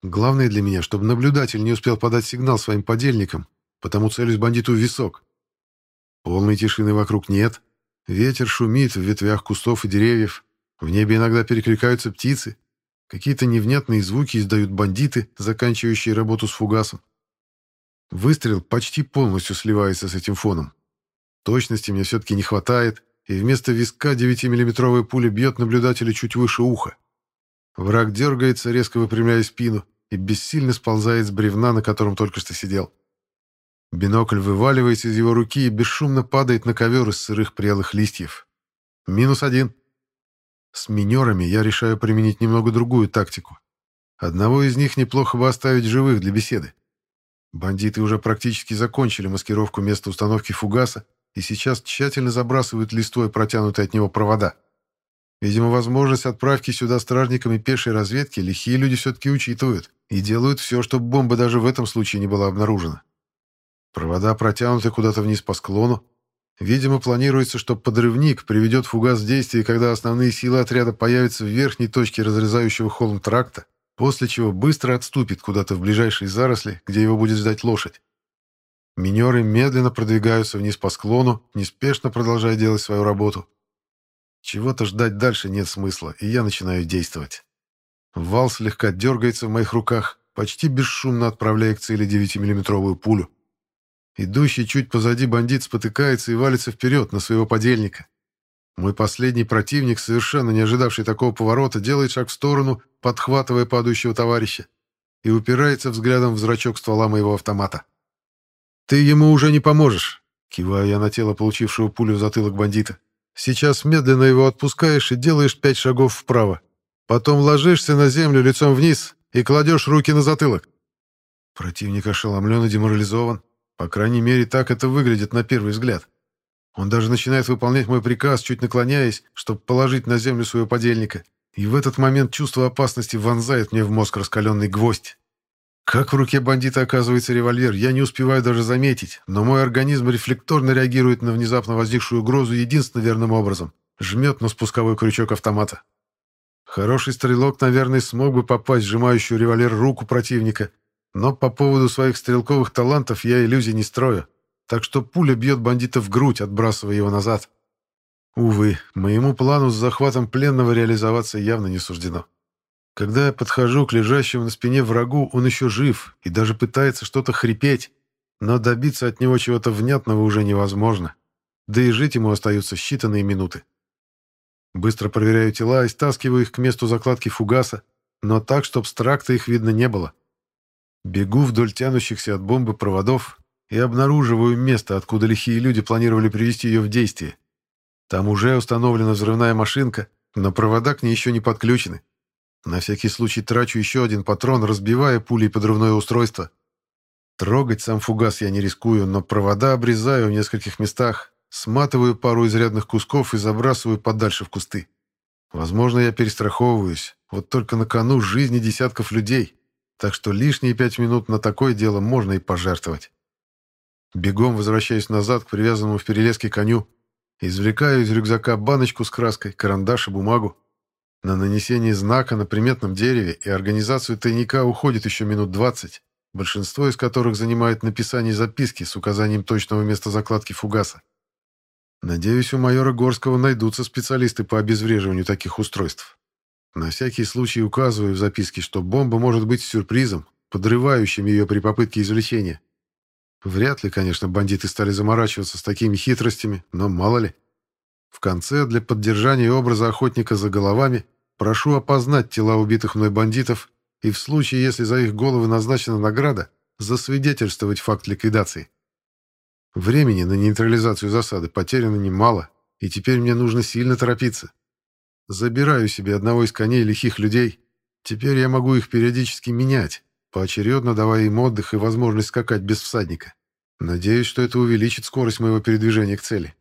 Главное для меня, чтобы наблюдатель не успел подать сигнал своим подельникам, потому целюсь бандиту в висок. Полной тишины вокруг нет, Ветер шумит в ветвях кустов и деревьев. В небе иногда перекликаются птицы. Какие-то невнятные звуки издают бандиты, заканчивающие работу с фугасом. Выстрел почти полностью сливается с этим фоном. Точности мне все-таки не хватает, и вместо виска 9-миллиметровая пуля бьет наблюдателя чуть выше уха. Враг дергается, резко выпрямляя спину, и бессильно сползает с бревна, на котором только что сидел. Бинокль вываливается из его руки и бесшумно падает на ковер из сырых прелых листьев. Минус один. С минерами я решаю применить немного другую тактику. Одного из них неплохо бы оставить живых для беседы. Бандиты уже практически закончили маскировку места установки фугаса и сейчас тщательно забрасывают листвой протянутые от него провода. Видимо, возможность отправки сюда стражникам и пешей разведки лихие люди все-таки учитывают и делают все, чтобы бомба даже в этом случае не была обнаружена. Провода протянуты куда-то вниз по склону. Видимо, планируется, что подрывник приведет фугас в действие, когда основные силы отряда появятся в верхней точке разрезающего холм тракта, после чего быстро отступит куда-то в ближайшие заросли, где его будет ждать лошадь. Минеры медленно продвигаются вниз по склону, неспешно продолжая делать свою работу. Чего-то ждать дальше нет смысла, и я начинаю действовать. Вал слегка дергается в моих руках, почти бесшумно отправляя к цели 9-миллиметровую пулю. Идущий чуть позади бандит спотыкается и валится вперед на своего подельника. Мой последний противник, совершенно не ожидавший такого поворота, делает шаг в сторону, подхватывая падающего товарища, и упирается взглядом в зрачок ствола моего автомата. «Ты ему уже не поможешь», — киваю я на тело получившего пулю в затылок бандита. «Сейчас медленно его отпускаешь и делаешь пять шагов вправо. Потом ложишься на землю лицом вниз и кладешь руки на затылок». Противник ошеломлен и деморализован. По крайней мере, так это выглядит на первый взгляд. Он даже начинает выполнять мой приказ, чуть наклоняясь, чтобы положить на землю своего подельника. И в этот момент чувство опасности вонзает мне в мозг раскаленный гвоздь. Как в руке бандита оказывается револьвер, я не успеваю даже заметить, но мой организм рефлекторно реагирует на внезапно возникшую угрозу единственно верным образом. Жмет на спусковой крючок автомата. Хороший стрелок, наверное, смог бы попасть в сжимающую револьвер руку противника, но по поводу своих стрелковых талантов я иллюзий не строю, так что пуля бьет бандита в грудь, отбрасывая его назад. Увы, моему плану с захватом пленного реализоваться явно не суждено. Когда я подхожу к лежащему на спине врагу, он еще жив и даже пытается что-то хрипеть, но добиться от него чего-то внятного уже невозможно. Да и жить ему остаются считанные минуты. Быстро проверяю тела и стаскиваю их к месту закладки фугаса, но так, чтобы с тракта их видно не было. Бегу вдоль тянущихся от бомбы проводов и обнаруживаю место, откуда лихие люди планировали привести ее в действие. Там уже установлена взрывная машинка, но провода к ней еще не подключены. На всякий случай трачу еще один патрон, разбивая пулей подрывное устройство. Трогать сам фугас я не рискую, но провода обрезаю в нескольких местах, сматываю пару изрядных кусков и забрасываю подальше в кусты. Возможно, я перестраховываюсь, вот только на кону жизни десятков людей, так что лишние пять минут на такое дело можно и пожертвовать. Бегом возвращаюсь назад к привязанному в перелеске коню, извлекаю из рюкзака баночку с краской, карандаш и бумагу. На нанесение знака на приметном дереве и организацию тайника уходит еще минут двадцать, большинство из которых занимает написание записки с указанием точного места закладки фугаса. Надеюсь, у майора Горского найдутся специалисты по обезвреживанию таких устройств. На всякий случай указываю в записке, что бомба может быть сюрпризом, подрывающим ее при попытке извлечения. Вряд ли, конечно, бандиты стали заморачиваться с такими хитростями, но мало ли. В конце, для поддержания образа охотника за головами, Прошу опознать тела убитых мной бандитов и в случае, если за их головы назначена награда, засвидетельствовать факт ликвидации. Времени на нейтрализацию засады потеряно немало, и теперь мне нужно сильно торопиться. Забираю себе одного из коней лихих людей. Теперь я могу их периодически менять, поочередно давая им отдых и возможность скакать без всадника. Надеюсь, что это увеличит скорость моего передвижения к цели.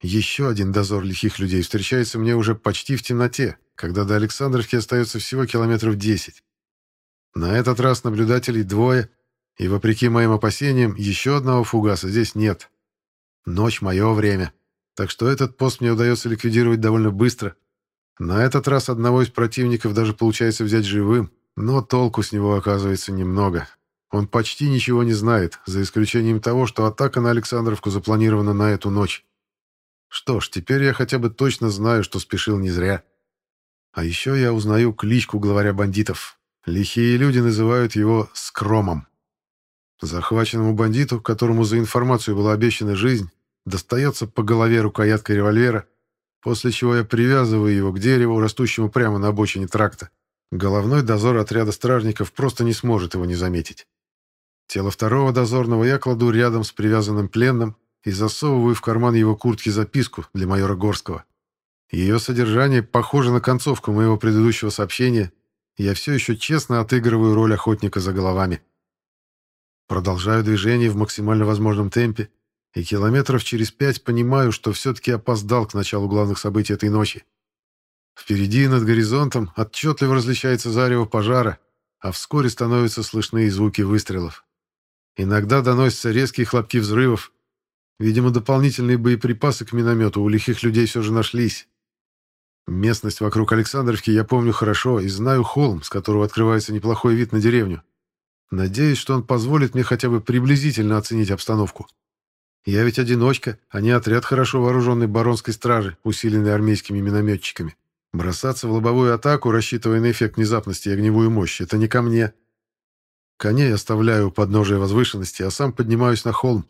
Еще один дозор лихих людей встречается мне уже почти в темноте, когда до Александровки остается всего километров десять. На этот раз наблюдателей двое, и, вопреки моим опасениям, еще одного фугаса здесь нет. Ночь — мое время, так что этот пост мне удается ликвидировать довольно быстро. На этот раз одного из противников даже получается взять живым, но толку с него оказывается немного. Он почти ничего не знает, за исключением того, что атака на Александровку запланирована на эту ночь. Что ж, теперь я хотя бы точно знаю, что спешил не зря. А еще я узнаю кличку главаря бандитов. Лихие люди называют его Скромом. Захваченному бандиту, которому за информацию была обещана жизнь, достается по голове рукояткой револьвера, после чего я привязываю его к дереву, растущему прямо на обочине тракта. Головной дозор отряда стражников просто не сможет его не заметить. Тело второго дозорного я кладу рядом с привязанным пленным, и засовываю в карман его куртки записку для майора Горского. Ее содержание похоже на концовку моего предыдущего сообщения, я все еще честно отыгрываю роль охотника за головами. Продолжаю движение в максимально возможном темпе, и километров через пять понимаю, что все-таки опоздал к началу главных событий этой ночи. Впереди над горизонтом отчетливо различается зарево пожара, а вскоре становятся слышны звуки выстрелов. Иногда доносятся резкие хлопки взрывов, Видимо, дополнительные боеприпасы к миномету у лихих людей все же нашлись. Местность вокруг Александровки я помню хорошо и знаю холм, с которого открывается неплохой вид на деревню. Надеюсь, что он позволит мне хотя бы приблизительно оценить обстановку. Я ведь одиночка, а не отряд хорошо вооруженной баронской стражи, усиленной армейскими минометчиками. Бросаться в лобовую атаку, рассчитывая на эффект внезапности и огневую мощь, это не ко мне. Коней оставляю у подножия возвышенности, а сам поднимаюсь на холм.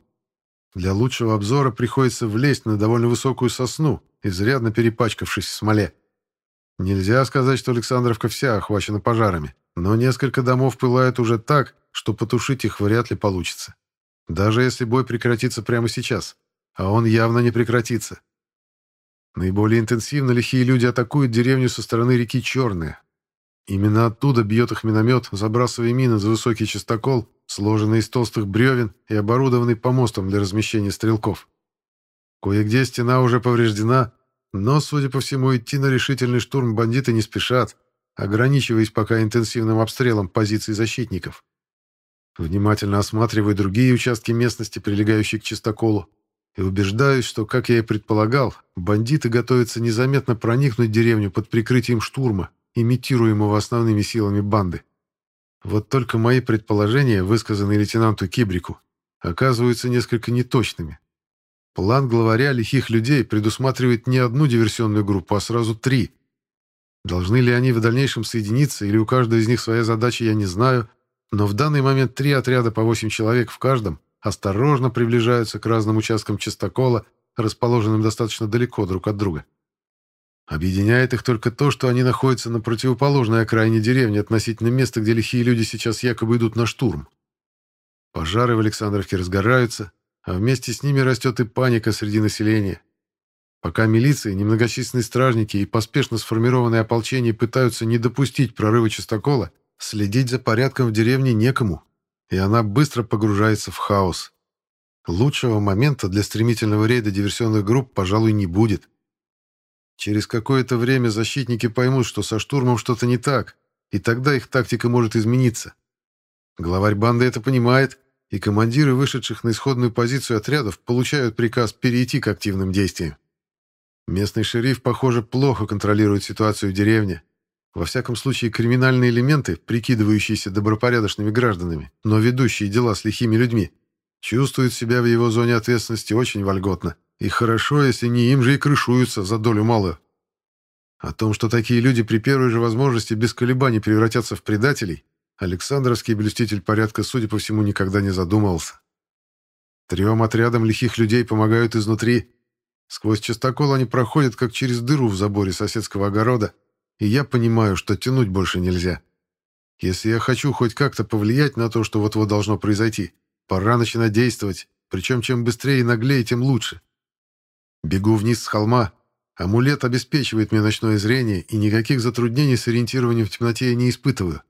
Для лучшего обзора приходится влезть на довольно высокую сосну, изрядно перепачкавшись в смоле. Нельзя сказать, что Александровка вся охвачена пожарами, но несколько домов пылают уже так, что потушить их вряд ли получится. Даже если бой прекратится прямо сейчас, а он явно не прекратится. Наиболее интенсивно лихие люди атакуют деревню со стороны реки Черная. Именно оттуда бьет их миномет, забрасывая мины за высокий частокол сложенный из толстых бревен и оборудованный помостом для размещения стрелков. Кое-где стена уже повреждена, но, судя по всему, идти на решительный штурм бандиты не спешат, ограничиваясь пока интенсивным обстрелом позиций защитников. Внимательно осматриваю другие участки местности, прилегающие к чистоколу, и убеждаюсь, что, как я и предполагал, бандиты готовятся незаметно проникнуть в деревню под прикрытием штурма, имитируемого основными силами банды. Вот только мои предположения, высказанные лейтенанту Кибрику, оказываются несколько неточными. План главаря лихих людей предусматривает не одну диверсионную группу, а сразу три. Должны ли они в дальнейшем соединиться, или у каждого из них своя задача, я не знаю, но в данный момент три отряда по восемь человек в каждом осторожно приближаются к разным участкам частокола, расположенным достаточно далеко друг от друга. Объединяет их только то, что они находятся на противоположной окраине деревни относительно места, где лихие люди сейчас якобы идут на штурм. Пожары в Александровке разгораются, а вместе с ними растет и паника среди населения. Пока милиция, немногочисленные стражники и поспешно сформированные ополчения пытаются не допустить прорыва частокола, следить за порядком в деревне некому, и она быстро погружается в хаос. Лучшего момента для стремительного рейда диверсионных групп, пожалуй, не будет. Через какое-то время защитники поймут, что со штурмом что-то не так, и тогда их тактика может измениться. Главарь банды это понимает, и командиры вышедших на исходную позицию отрядов получают приказ перейти к активным действиям. Местный шериф, похоже, плохо контролирует ситуацию в деревне. Во всяком случае, криминальные элементы, прикидывающиеся добропорядочными гражданами, но ведущие дела с лихими людьми, чувствуют себя в его зоне ответственности очень вольготно. И хорошо, если не им же и крышуются за долю малую. О том, что такие люди при первой же возможности без колебаний превратятся в предателей, Александровский блюститель порядка, судя по всему, никогда не задумывался. Трем отрядам лихих людей помогают изнутри. Сквозь частокол они проходят, как через дыру в заборе соседского огорода, и я понимаю, что тянуть больше нельзя. Если я хочу хоть как-то повлиять на то, что вот-вот должно произойти, пора начинать действовать, причем чем быстрее и наглее, тем лучше. Бегу вниз с холма. Амулет обеспечивает мне ночное зрение, и никаких затруднений с ориентированием в темноте я не испытываю.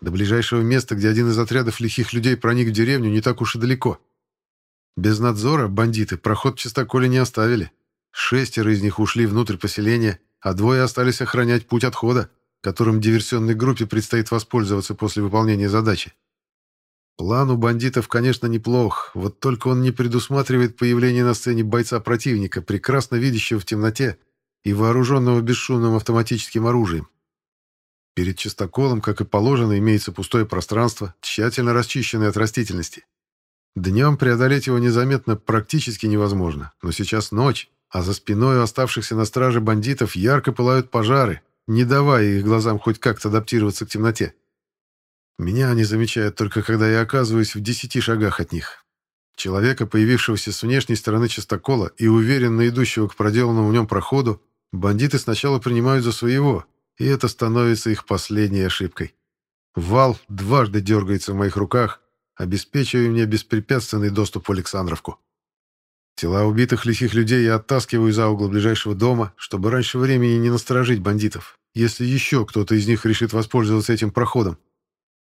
До ближайшего места, где один из отрядов лихих людей проник в деревню, не так уж и далеко. Без надзора бандиты проход в чистоколе не оставили. Шестеро из них ушли внутрь поселения, а двое остались охранять путь отхода, которым диверсионной группе предстоит воспользоваться после выполнения задачи. План у бандитов, конечно, неплох, вот только он не предусматривает появление на сцене бойца противника, прекрасно видящего в темноте и вооруженного бесшумным автоматическим оружием. Перед чистоколом, как и положено, имеется пустое пространство, тщательно расчищенное от растительности. Днем преодолеть его незаметно практически невозможно, но сейчас ночь, а за спиной у оставшихся на страже бандитов ярко пылают пожары, не давая их глазам хоть как-то адаптироваться к темноте. Меня они замечают только когда я оказываюсь в десяти шагах от них. Человека, появившегося с внешней стороны частокола и уверенно идущего к проделанному в нем проходу, бандиты сначала принимают за своего, и это становится их последней ошибкой. Вал дважды дергается в моих руках, обеспечивая мне беспрепятственный доступ в Александровку. Тела убитых лихих людей я оттаскиваю за угол ближайшего дома, чтобы раньше времени не насторожить бандитов, если еще кто-то из них решит воспользоваться этим проходом.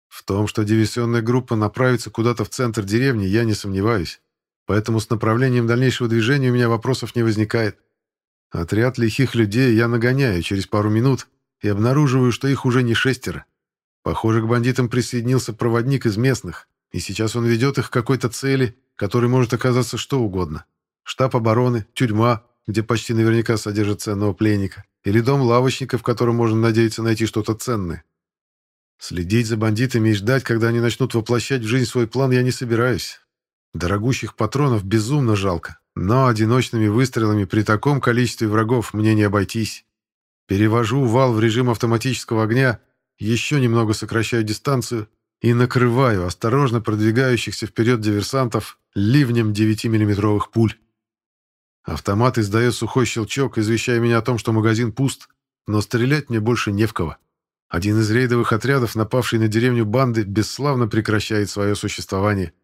В том, что диверсионная группа направится куда-то в центр деревни, я не сомневаюсь. Поэтому с направлением дальнейшего движения у меня вопросов не возникает. Отряд лихих людей я нагоняю через пару минут и обнаруживаю, что их уже не шестеро. Похоже, к бандитам присоединился проводник из местных, и сейчас он ведет их к какой-то цели, которой может оказаться что угодно. Штаб обороны, тюрьма, где почти наверняка содержат ценного пленника, или дом лавочника, в котором можно надеяться найти что-то ценное. Следить за бандитами и ждать, когда они начнут воплощать в жизнь свой план, я не собираюсь. Дорогущих патронов безумно жалко, но одиночными выстрелами при таком количестве врагов мне не обойтись. Перевожу вал в режим автоматического огня, еще немного сокращаю дистанцию и накрываю осторожно продвигающихся вперед диверсантов ливнем 9-миллиметровых пуль. Автомат издает сухой щелчок, извещая меня о том, что магазин пуст, но стрелять мне больше не в кого. Один из рейдовых отрядов, напавший на деревню банды, бесславно прекращает свое существование.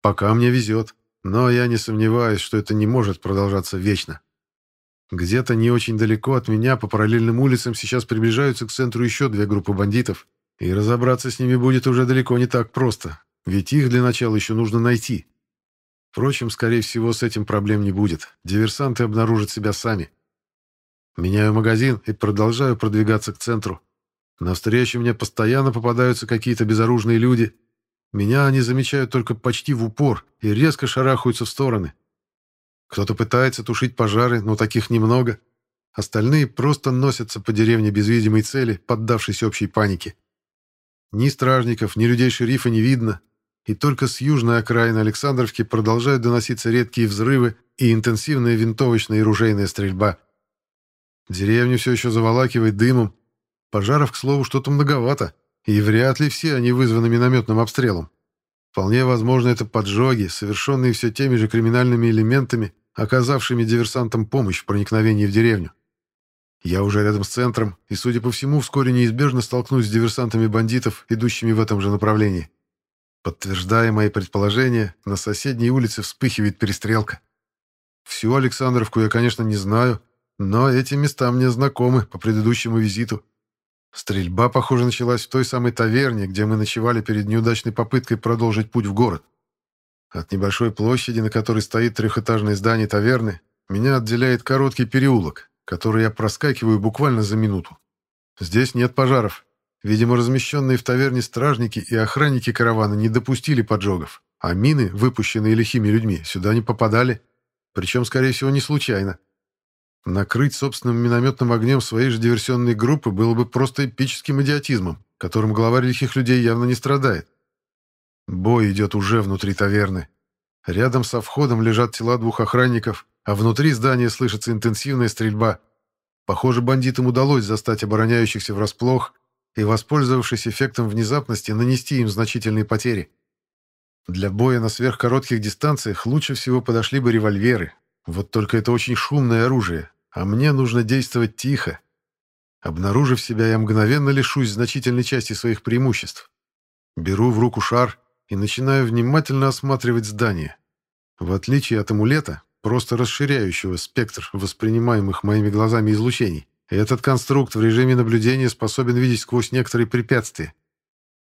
Пока мне везет, но я не сомневаюсь, что это не может продолжаться вечно. Где-то не очень далеко от меня по параллельным улицам сейчас приближаются к центру еще две группы бандитов, и разобраться с ними будет уже далеко не так просто, ведь их для начала еще нужно найти. Впрочем, скорее всего, с этим проблем не будет. Диверсанты обнаружат себя сами. Меняю магазин и продолжаю продвигаться к центру. Навстречу мне постоянно попадаются какие-то безоружные люди. Меня они замечают только почти в упор и резко шарахаются в стороны. Кто-то пытается тушить пожары, но таких немного. Остальные просто носятся по деревне без видимой цели, поддавшись общей панике. Ни стражников, ни людей шерифа не видно, и только с южной окраины Александровки продолжают доноситься редкие взрывы и интенсивная винтовочная и ружейная стрельба. Деревню все еще заволакивает дымом, Пожаров, к слову, что-то многовато, и вряд ли все они вызваны минометным обстрелом. Вполне возможно, это поджоги, совершенные все теми же криминальными элементами, оказавшими диверсантам помощь в проникновении в деревню. Я уже рядом с центром, и, судя по всему, вскоре неизбежно столкнусь с диверсантами бандитов, идущими в этом же направлении. Подтверждая мои предположения, на соседней улице вспыхивает перестрелка. Всю Александровку я, конечно, не знаю, но эти места мне знакомы по предыдущему визиту. Стрельба, похоже, началась в той самой таверне, где мы ночевали перед неудачной попыткой продолжить путь в город. От небольшой площади, на которой стоит трехэтажное здание таверны, меня отделяет короткий переулок, который я проскакиваю буквально за минуту. Здесь нет пожаров. Видимо, размещенные в таверне стражники и охранники каравана не допустили поджогов, а мины, выпущенные лихими людьми, сюда не попадали, причем, скорее всего, не случайно. Накрыть собственным минометным огнем своей же диверсионной группы было бы просто эпическим идиотизмом, которым главарь лихих людей явно не страдает. Бой идет уже внутри таверны. Рядом со входом лежат тела двух охранников, а внутри здания слышится интенсивная стрельба. Похоже, бандитам удалось застать обороняющихся врасплох и, воспользовавшись эффектом внезапности, нанести им значительные потери. Для боя на сверхкоротких дистанциях лучше всего подошли бы револьверы. Вот только это очень шумное оружие, а мне нужно действовать тихо. Обнаружив себя, я мгновенно лишусь значительной части своих преимуществ. Беру в руку шар и начинаю внимательно осматривать здание. В отличие от амулета, просто расширяющего спектр воспринимаемых моими глазами излучений. Этот конструкт в режиме наблюдения способен видеть сквозь некоторые препятствия.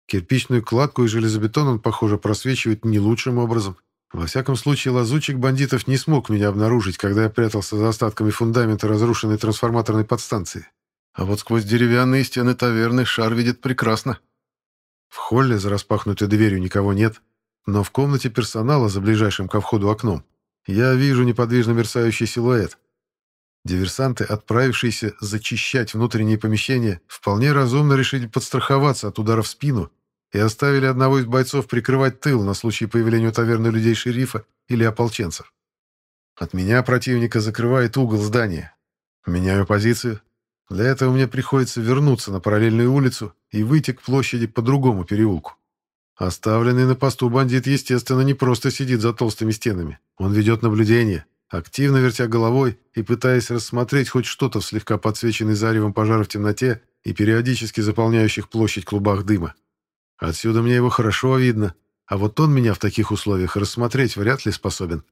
Кирпичную кладку и железобетон он, похоже, просвечивает не лучшим образом. Во всяком случае, лазутчик бандитов не смог меня обнаружить, когда я прятался за остатками фундамента разрушенной трансформаторной подстанции. А вот сквозь деревянные стены таверны шар видит прекрасно. В холле за распахнутой дверью никого нет, но в комнате персонала за ближайшим ко входу окном я вижу неподвижно мерцающий силуэт. Диверсанты, отправившиеся зачищать внутренние помещения, вполне разумно решили подстраховаться от удара в спину и оставили одного из бойцов прикрывать тыл на случай появления таверны людей шерифа или ополченцев. От меня противника закрывает угол здания. Меняю позицию. Для этого мне приходится вернуться на параллельную улицу и выйти к площади по другому переулку. Оставленный на посту бандит, естественно, не просто сидит за толстыми стенами. Он ведет наблюдение, активно вертя головой и пытаясь рассмотреть хоть что-то в слегка подсвеченной заревом пожара в темноте и периодически заполняющих площадь клубах дыма. Отсюда мне его хорошо видно, а вот он меня в таких условиях рассмотреть вряд ли способен.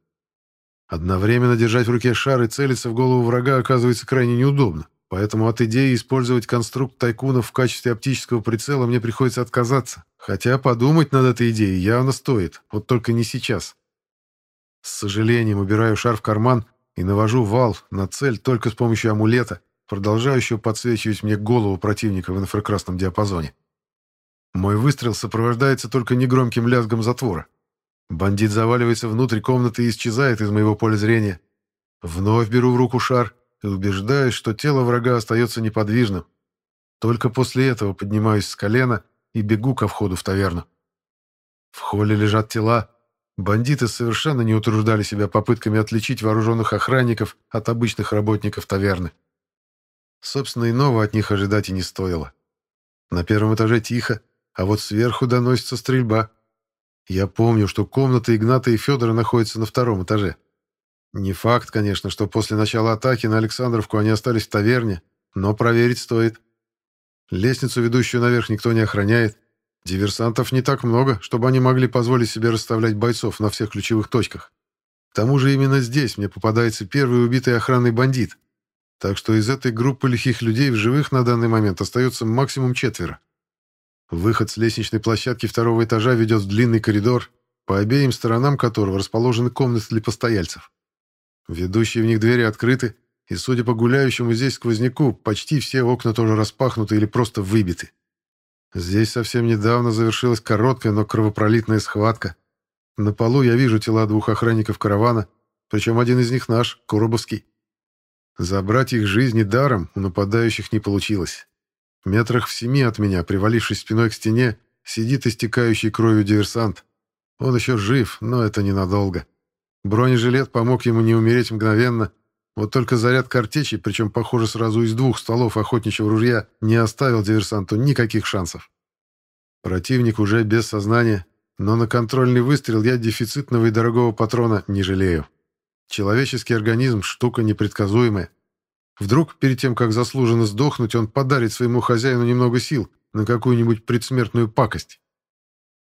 Одновременно держать в руке шар и целиться в голову врага оказывается крайне неудобно. Поэтому от идеи использовать конструкт тайкунов в качестве оптического прицела мне приходится отказаться. Хотя подумать над этой идеей явно стоит, вот только не сейчас. С сожалением убираю шар в карман и навожу вал на цель только с помощью амулета, продолжающего подсвечивать мне голову противника в инфракрасном диапазоне. Мой выстрел сопровождается только негромким лязгом затвора. Бандит заваливается внутрь комнаты и исчезает из моего поля зрения. Вновь беру в руку шар и убеждаюсь, что тело врага остается неподвижным. Только после этого поднимаюсь с колена и бегу ко входу в таверну. В холле лежат тела. Бандиты совершенно не утруждали себя попытками отличить вооруженных охранников от обычных работников таверны. Собственно, иного от них ожидать и не стоило. На первом этаже тихо, а вот сверху доносится стрельба. Я помню, что комната Игната и Федора находятся на втором этаже. Не факт, конечно, что после начала атаки на Александровку они остались в таверне, но проверить стоит. Лестницу, ведущую наверх, никто не охраняет. Диверсантов не так много, чтобы они могли позволить себе расставлять бойцов на всех ключевых точках. К тому же именно здесь мне попадается первый убитый охранный бандит. Так что из этой группы лихих людей в живых на данный момент остается максимум четверо. Выход с лестничной площадки второго этажа ведет в длинный коридор, по обеим сторонам которого расположены комнаты для постояльцев. Ведущие в них двери открыты, и, судя по гуляющему здесь сквозняку, почти все окна тоже распахнуты или просто выбиты. Здесь совсем недавно завершилась короткая, но кровопролитная схватка. На полу я вижу тела двух охранников каравана, причем один из них наш, Коробовский. Забрать их жизни даром у нападающих не получилось. Метрах в семи от меня, привалившись спиной к стене, сидит истекающий кровью диверсант. Он еще жив, но это ненадолго. Бронежилет помог ему не умереть мгновенно, Вот только заряд картечи, причем, похоже, сразу из двух стволов охотничьего ружья, не оставил диверсанту никаких шансов. Противник уже без сознания, но на контрольный выстрел я дефицитного и дорогого патрона не жалею. Человеческий организм — штука непредсказуемая. Вдруг, перед тем, как заслуженно сдохнуть, он подарит своему хозяину немного сил на какую-нибудь предсмертную пакость.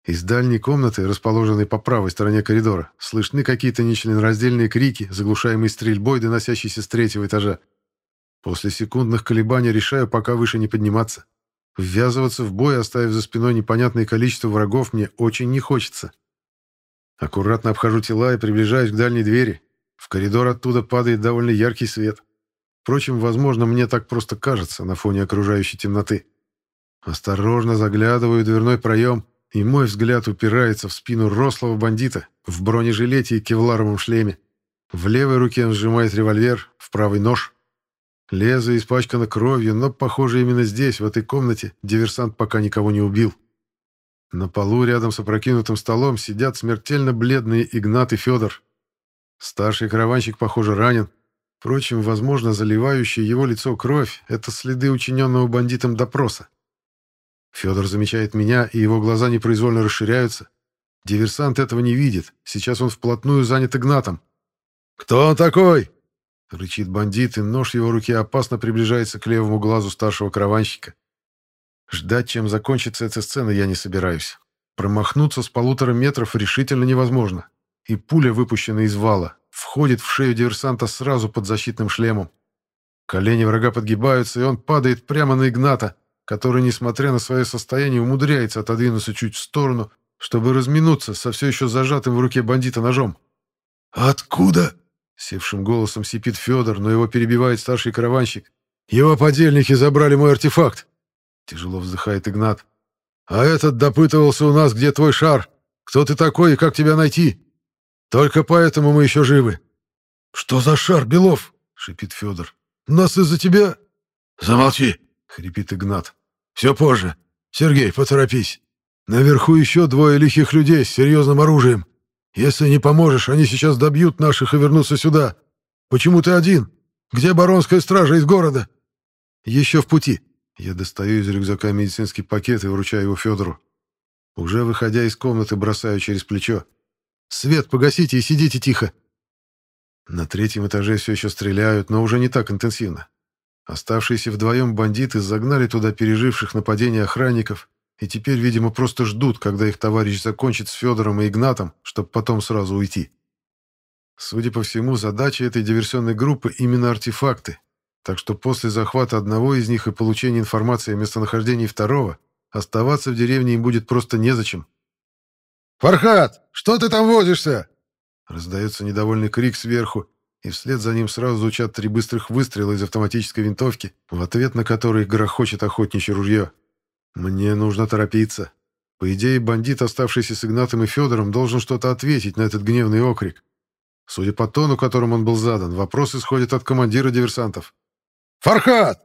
Из дальней комнаты, расположенной по правой стороне коридора, слышны какие-то нечленораздельные крики, заглушаемые стрельбой, доносящейся с третьего этажа. После секундных колебаний решаю пока выше не подниматься. Ввязываться в бой, оставив за спиной непонятное количество врагов, мне очень не хочется. Аккуратно обхожу тела и приближаюсь к дальней двери. В коридор оттуда падает довольно яркий свет. Впрочем, возможно, мне так просто кажется на фоне окружающей темноты. Осторожно заглядываю в дверной проем, и мой взгляд упирается в спину рослого бандита в бронежилете и кевларовом шлеме. В левой руке он сжимает револьвер, в правой — нож. Лезвие испачкано кровью, но, похоже, именно здесь, в этой комнате, диверсант пока никого не убил. На полу рядом с опрокинутым столом сидят смертельно бледные Игнат и Федор. Старший караванщик, похоже, ранен. Впрочем, возможно, заливающая его лицо кровь — это следы учиненного бандитом допроса. Федор замечает меня, и его глаза непроизвольно расширяются. Диверсант этого не видит. Сейчас он вплотную занят Игнатом. «Кто он такой?» — рычит бандит, и нож его руке опасно приближается к левому глазу старшего караванщика. Ждать, чем закончится эта сцена, я не собираюсь. Промахнуться с полутора метров решительно невозможно. И пуля, выпущенная из вала, входит в шею диверсанта сразу под защитным шлемом. Колени врага подгибаются, и он падает прямо на Игната, который, несмотря на свое состояние, умудряется отодвинуться чуть в сторону, чтобы разминуться со все еще зажатым в руке бандита ножом. «Откуда?» — севшим голосом сипит Федор, но его перебивает старший караванщик. «Его подельники забрали мой артефакт!» Тяжело вздыхает Игнат. «А этот допытывался у нас, где твой шар. Кто ты такой и как тебя найти? Только поэтому мы еще живы». «Что за шар, Белов?» — шипит Федор. «Нас из-за тебя...» «Замолчи!» — хрипит Игнат. Все позже. Сергей, поторопись. Наверху еще двое лихих людей с серьезным оружием. Если не поможешь, они сейчас добьют наших и вернутся сюда. Почему ты один? Где баронская стража из города? Еще в пути. Я достаю из рюкзака медицинский пакет и вручаю его Федору. Уже выходя из комнаты, бросаю через плечо. «Свет погасите и сидите тихо!» На третьем этаже все еще стреляют, но уже не так интенсивно. Оставшиеся вдвоем бандиты загнали туда переживших нападение охранников и теперь, видимо, просто ждут, когда их товарищ закончит с Федором и Игнатом, чтобы потом сразу уйти. Судя по всему, задача этой диверсионной группы именно артефакты, так что после захвата одного из них и получения информации о местонахождении второго, оставаться в деревне им будет просто незачем. «Фархат, что ты там возишься?» Раздается недовольный крик сверху, и вслед за ним сразу звучат три быстрых выстрела из автоматической винтовки, в ответ на которые грохочет охотничье ружье. Мне нужно торопиться. По идее, бандит, оставшийся с Игнатом и Федором, должен что-то ответить на этот гневный окрик. Судя по тону, которым он был задан, вопрос исходит от командира диверсантов. «Фархат!»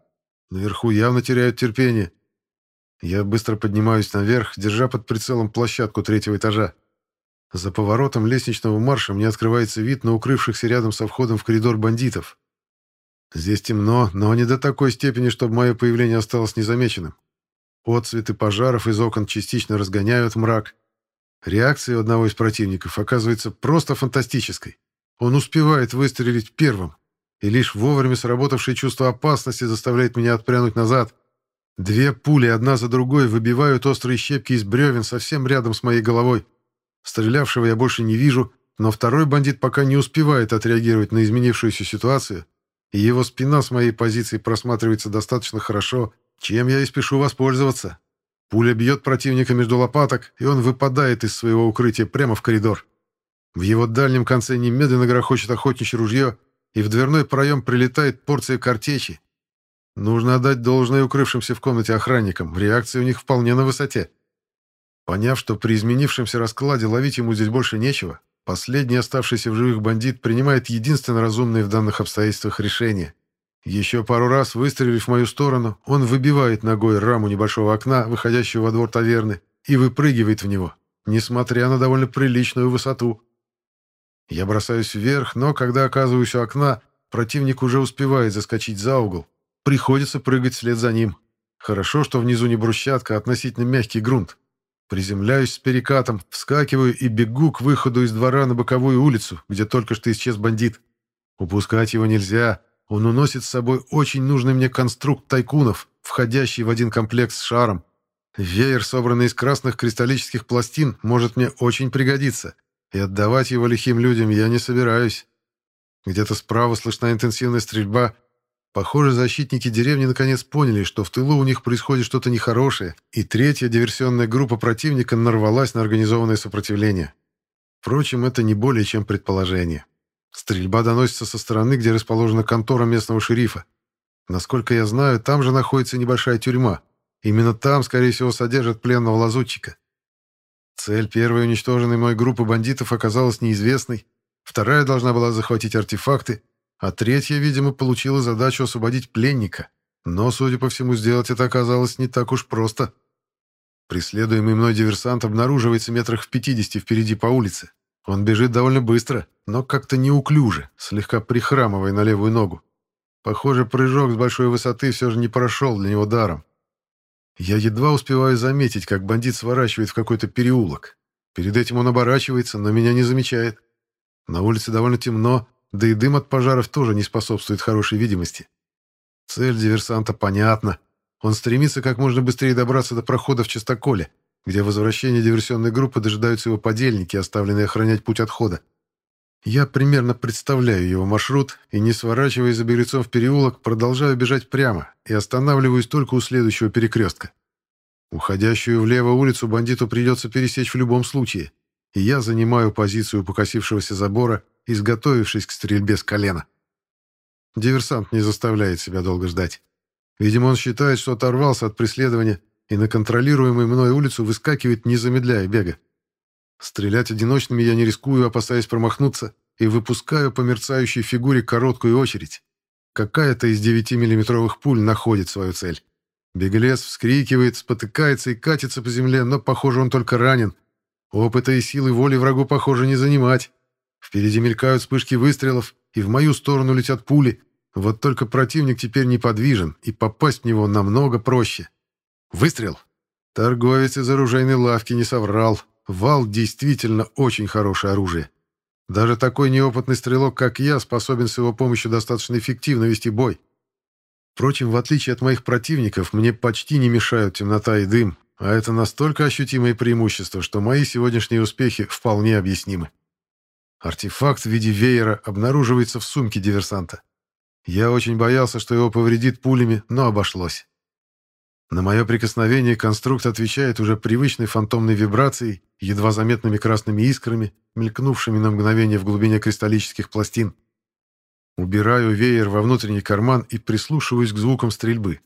Наверху явно теряют терпение. Я быстро поднимаюсь наверх, держа под прицелом площадку третьего этажа. За поворотом лестничного марша мне открывается вид на укрывшихся рядом со входом в коридор бандитов. Здесь темно, но не до такой степени, чтобы мое появление осталось незамеченным. Отцветы пожаров из окон частично разгоняют мрак. Реакция одного из противников оказывается просто фантастической. Он успевает выстрелить первым, и лишь вовремя сработавшее чувство опасности заставляет меня отпрянуть назад. Две пули одна за другой выбивают острые щепки из бревен совсем рядом с моей головой. Стрелявшего я больше не вижу, но второй бандит пока не успевает отреагировать на изменившуюся ситуацию, и его спина с моей позиции просматривается достаточно хорошо, чем я и спешу воспользоваться. Пуля бьет противника между лопаток, и он выпадает из своего укрытия прямо в коридор. В его дальнем конце немедленно грохочет охотничье ружье, и в дверной проем прилетает порция картечи. Нужно отдать должное укрывшимся в комнате охранникам, реакция у них вполне на высоте. Поняв, что при изменившемся раскладе ловить ему здесь больше нечего, последний оставшийся в живых бандит принимает единственно разумное в данных обстоятельствах решение. Еще пару раз выстрелив в мою сторону, он выбивает ногой раму небольшого окна, выходящего во двор таверны, и выпрыгивает в него, несмотря на довольно приличную высоту. Я бросаюсь вверх, но когда оказываюсь у окна, противник уже успевает заскочить за угол. Приходится прыгать вслед за ним. Хорошо, что внизу не брусчатка, а относительно мягкий грунт. Приземляюсь с перекатом, вскакиваю и бегу к выходу из двора на боковую улицу, где только что исчез бандит. Упускать его нельзя. Он уносит с собой очень нужный мне конструкт тайкунов, входящий в один комплект с шаром. Веер, собранный из красных кристаллических пластин, может мне очень пригодиться, и отдавать его лихим людям я не собираюсь. Где-то справа слышна интенсивная стрельба, Похоже, защитники деревни наконец поняли, что в тылу у них происходит что-то нехорошее, и третья диверсионная группа противника нарвалась на организованное сопротивление. Впрочем, это не более чем предположение. Стрельба доносится со стороны, где расположена контора местного шерифа. Насколько я знаю, там же находится небольшая тюрьма. Именно там, скорее всего, содержат пленного лазутчика. Цель первой уничтоженной мной группы бандитов оказалась неизвестной. Вторая должна была захватить артефакты, а третья, видимо, получила задачу освободить пленника. Но, судя по всему, сделать это оказалось не так уж просто. Преследуемый мной диверсант обнаруживается метрах в 50 впереди по улице. Он бежит довольно быстро, но как-то неуклюже, слегка прихрамывая на левую ногу. Похоже, прыжок с большой высоты все же не прошел для него даром. Я едва успеваю заметить, как бандит сворачивает в какой-то переулок. Перед этим он оборачивается, но меня не замечает. На улице довольно темно, да и дым от пожаров тоже не способствует хорошей видимости. Цель диверсанта понятна. Он стремится как можно быстрее добраться до прохода в Частоколе, где возвращение диверсионной группы дожидаются его подельники, оставленные охранять путь отхода. Я примерно представляю его маршрут и, не сворачивая за беглецом в переулок, продолжаю бежать прямо и останавливаюсь только у следующего перекрестка. Уходящую влево улицу бандиту придется пересечь в любом случае, и я занимаю позицию покосившегося забора изготовившись к стрельбе с колена. Диверсант не заставляет себя долго ждать. Видимо, он считает, что оторвался от преследования и на контролируемой мной улицу выскакивает, не замедляя бега. Стрелять одиночными я не рискую, опасаясь промахнуться, и выпускаю по мерцающей фигуре короткую очередь. Какая-то из 9-миллиметровых пуль находит свою цель. Беглец вскрикивает, спотыкается и катится по земле, но, похоже, он только ранен. Опыта и силы воли врагу, похоже, не занимать. Впереди мелькают вспышки выстрелов, и в мою сторону летят пули. Вот только противник теперь неподвижен, и попасть в него намного проще. Выстрел. Торговец из оружейной лавки не соврал. Вал действительно очень хорошее оружие. Даже такой неопытный стрелок, как я, способен с его помощью достаточно эффективно вести бой. Впрочем, в отличие от моих противников, мне почти не мешают темнота и дым, а это настолько ощутимое преимущество, что мои сегодняшние успехи вполне объяснимы. Артефакт в виде веера обнаруживается в сумке диверсанта. Я очень боялся, что его повредит пулями, но обошлось. На мое прикосновение конструкт отвечает уже привычной фантомной вибрацией, едва заметными красными искрами, мелькнувшими на мгновение в глубине кристаллических пластин. Убираю веер во внутренний карман и прислушиваюсь к звукам стрельбы.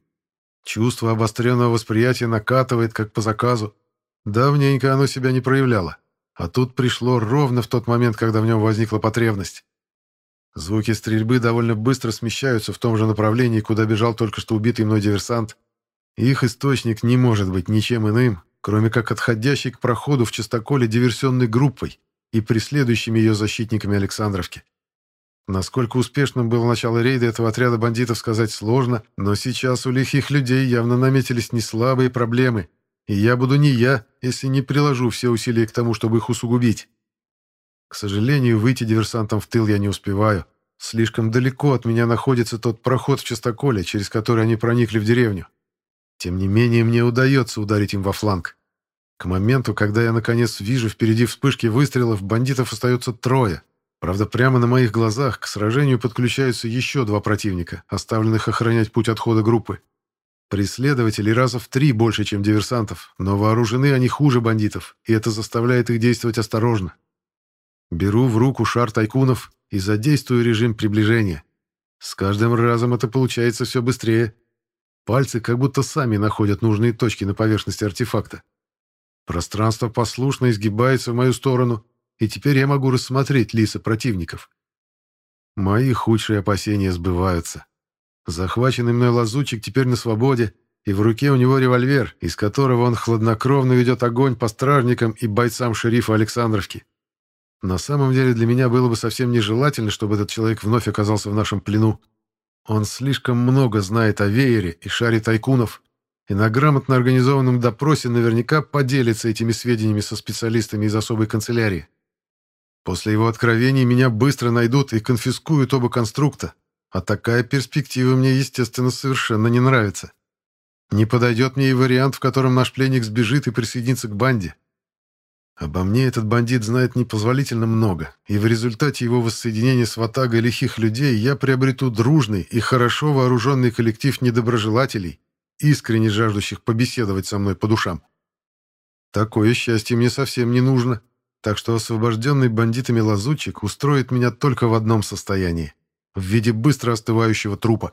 Чувство обостренного восприятия накатывает, как по заказу. Давненько оно себя не проявляло. А тут пришло ровно в тот момент, когда в нем возникла потребность. Звуки стрельбы довольно быстро смещаются в том же направлении, куда бежал только что убитый мной диверсант. Их источник не может быть ничем иным, кроме как отходящей к проходу в частоколе диверсионной группой и преследующими ее защитниками Александровки. Насколько успешным было начало рейда этого отряда бандитов, сказать сложно, но сейчас у лихих людей явно наметились не слабые проблемы, и я буду не я, если не приложу все усилия к тому, чтобы их усугубить. К сожалению, выйти диверсантам в тыл я не успеваю. Слишком далеко от меня находится тот проход в частоколе, через который они проникли в деревню. Тем не менее, мне удается ударить им во фланг. К моменту, когда я наконец вижу впереди вспышки выстрелов, бандитов остается трое. Правда, прямо на моих глазах к сражению подключаются еще два противника, оставленных охранять путь отхода группы. Преследователей раза в три больше, чем диверсантов, но вооружены они хуже бандитов, и это заставляет их действовать осторожно. Беру в руку шар тайкунов и задействую режим приближения. С каждым разом это получается все быстрее. Пальцы как будто сами находят нужные точки на поверхности артефакта. Пространство послушно изгибается в мою сторону, и теперь я могу рассмотреть лица противников. Мои худшие опасения сбываются. Захваченный мной лазутчик теперь на свободе, и в руке у него револьвер, из которого он хладнокровно ведет огонь по стражникам и бойцам шерифа Александровки. На самом деле для меня было бы совсем нежелательно, чтобы этот человек вновь оказался в нашем плену. Он слишком много знает о веере и шаре тайкунов, и на грамотно организованном допросе наверняка поделится этими сведениями со специалистами из особой канцелярии. После его откровений меня быстро найдут и конфискуют оба конструкта, а такая перспектива мне, естественно, совершенно не нравится. Не подойдет мне и вариант, в котором наш пленник сбежит и присоединится к банде. Обо мне этот бандит знает непозволительно много, и в результате его воссоединения с ватагой лихих людей я приобрету дружный и хорошо вооруженный коллектив недоброжелателей, искренне жаждущих побеседовать со мной по душам. Такое счастье мне совсем не нужно, так что освобожденный бандитами лазутчик устроит меня только в одном состоянии — в виде быстро остывающего трупа.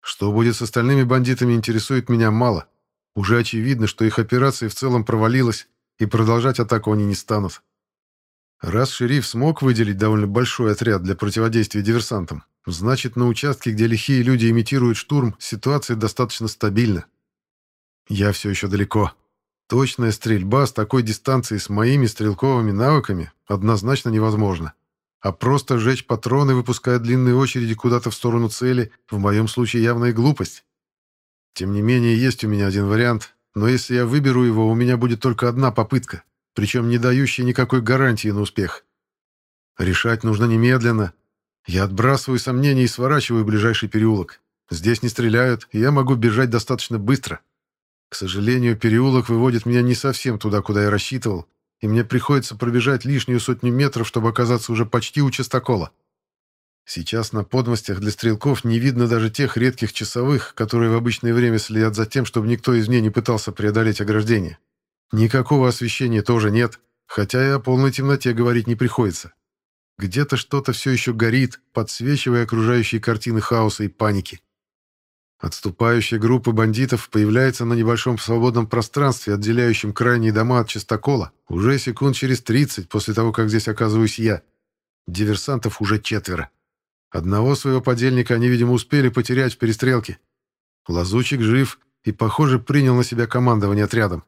Что будет с остальными бандитами, интересует меня мало. Уже очевидно, что их операция в целом провалилась, и продолжать атаку они не станут. Раз шериф смог выделить довольно большой отряд для противодействия диверсантам, значит, на участке, где лихие люди имитируют штурм, ситуация достаточно стабильна. Я все еще далеко. Точная стрельба с такой дистанции с моими стрелковыми навыками однозначно невозможна. А просто сжечь патроны, выпуская длинные очереди куда-то в сторону цели, в моем случае явная глупость. Тем не менее, есть у меня один вариант, но если я выберу его, у меня будет только одна попытка, причем не дающая никакой гарантии на успех. Решать нужно немедленно. Я отбрасываю сомнения и сворачиваю ближайший переулок. Здесь не стреляют, и я могу бежать достаточно быстро. К сожалению, переулок выводит меня не совсем туда, куда я рассчитывал, и мне приходится пробежать лишнюю сотню метров, чтобы оказаться уже почти у частокола. Сейчас на подмостях для стрелков не видно даже тех редких часовых, которые в обычное время следят за тем, чтобы никто из мне не пытался преодолеть ограждение. Никакого освещения тоже нет, хотя и о полной темноте говорить не приходится. Где-то что-то все еще горит, подсвечивая окружающие картины хаоса и паники. Отступающая группа бандитов появляется на небольшом свободном пространстве, отделяющем крайние дома от чистокола, уже секунд через 30 после того, как здесь оказываюсь я. Диверсантов уже четверо. Одного своего подельника они, видимо, успели потерять в перестрелке. Лазучик жив и, похоже, принял на себя командование отрядом.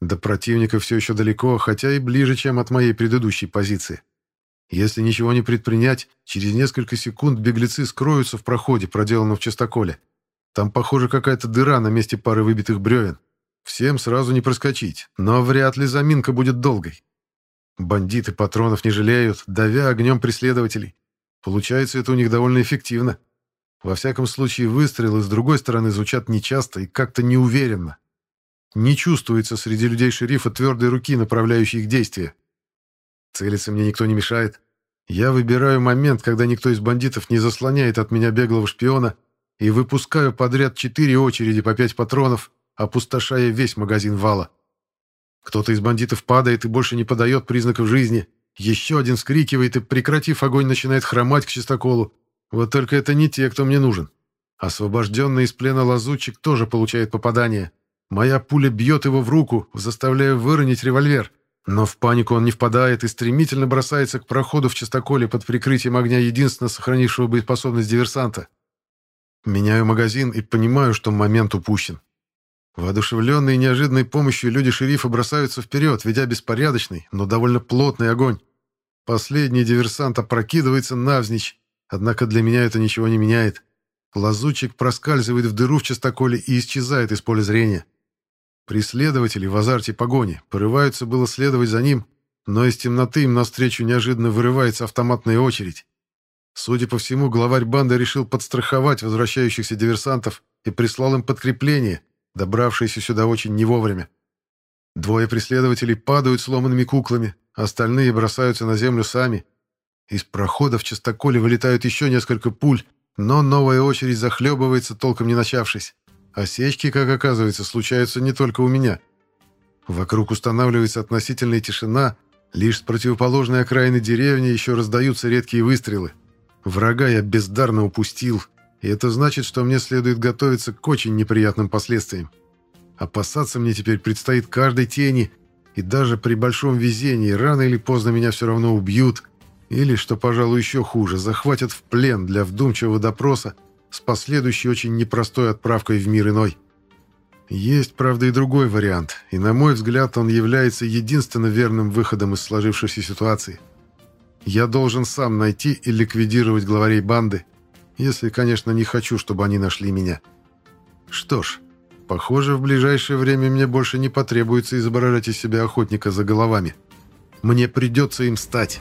До противника все еще далеко, хотя и ближе, чем от моей предыдущей позиции. Если ничего не предпринять, через несколько секунд беглецы скроются в проходе, проделанном в частоколе. Там, похоже, какая-то дыра на месте пары выбитых бревен. Всем сразу не проскочить, но вряд ли заминка будет долгой. Бандиты патронов не жалеют, давя огнем преследователей. Получается, это у них довольно эффективно. Во всяком случае, выстрелы с другой стороны звучат нечасто и как-то неуверенно. Не чувствуется среди людей шерифа твердой руки, направляющей их действия. Целиться мне никто не мешает. Я выбираю момент, когда никто из бандитов не заслоняет от меня беглого шпиона, и выпускаю подряд четыре очереди по пять патронов, опустошая весь магазин вала. Кто-то из бандитов падает и больше не подает признаков жизни — еще один скрикивает и, прекратив огонь, начинает хромать к чистоколу. Вот только это не те, кто мне нужен. Освобожденный из плена лазутчик тоже получает попадание. Моя пуля бьет его в руку, заставляя выронить револьвер. Но в панику он не впадает и стремительно бросается к проходу в чистоколе под прикрытием огня единственно сохранившего боеспособность диверсанта. Меняю магазин и понимаю, что момент упущен. Воодушевленные неожиданной помощью люди шерифа бросаются вперед, ведя беспорядочный, но довольно плотный огонь. Последний диверсант опрокидывается навзничь, однако для меня это ничего не меняет. Лазутчик проскальзывает в дыру в частоколе и исчезает из поля зрения. Преследователи в азарте погони порываются было следовать за ним, но из темноты им навстречу неожиданно вырывается автоматная очередь. Судя по всему, главарь банды решил подстраховать возвращающихся диверсантов и прислал им подкрепление, добравшиеся сюда очень не вовремя. Двое преследователей падают сломанными куклами, остальные бросаются на землю сами. Из прохода в частоколе вылетают еще несколько пуль, но новая очередь захлебывается, толком не начавшись. Осечки, как оказывается, случаются не только у меня. Вокруг устанавливается относительная тишина, лишь с противоположной окраины деревни еще раздаются редкие выстрелы. Врага я бездарно упустил, и это значит, что мне следует готовиться к очень неприятным последствиям. Опасаться мне теперь предстоит каждой тени, и даже при большом везении рано или поздно меня все равно убьют, или, что, пожалуй, еще хуже, захватят в плен для вдумчивого допроса с последующей очень непростой отправкой в мир иной. Есть, правда, и другой вариант, и, на мой взгляд, он является единственно верным выходом из сложившейся ситуации. Я должен сам найти и ликвидировать главарей банды, если, конечно, не хочу, чтобы они нашли меня. Что ж, похоже, в ближайшее время мне больше не потребуется изображать из себя охотника за головами. Мне придется им стать».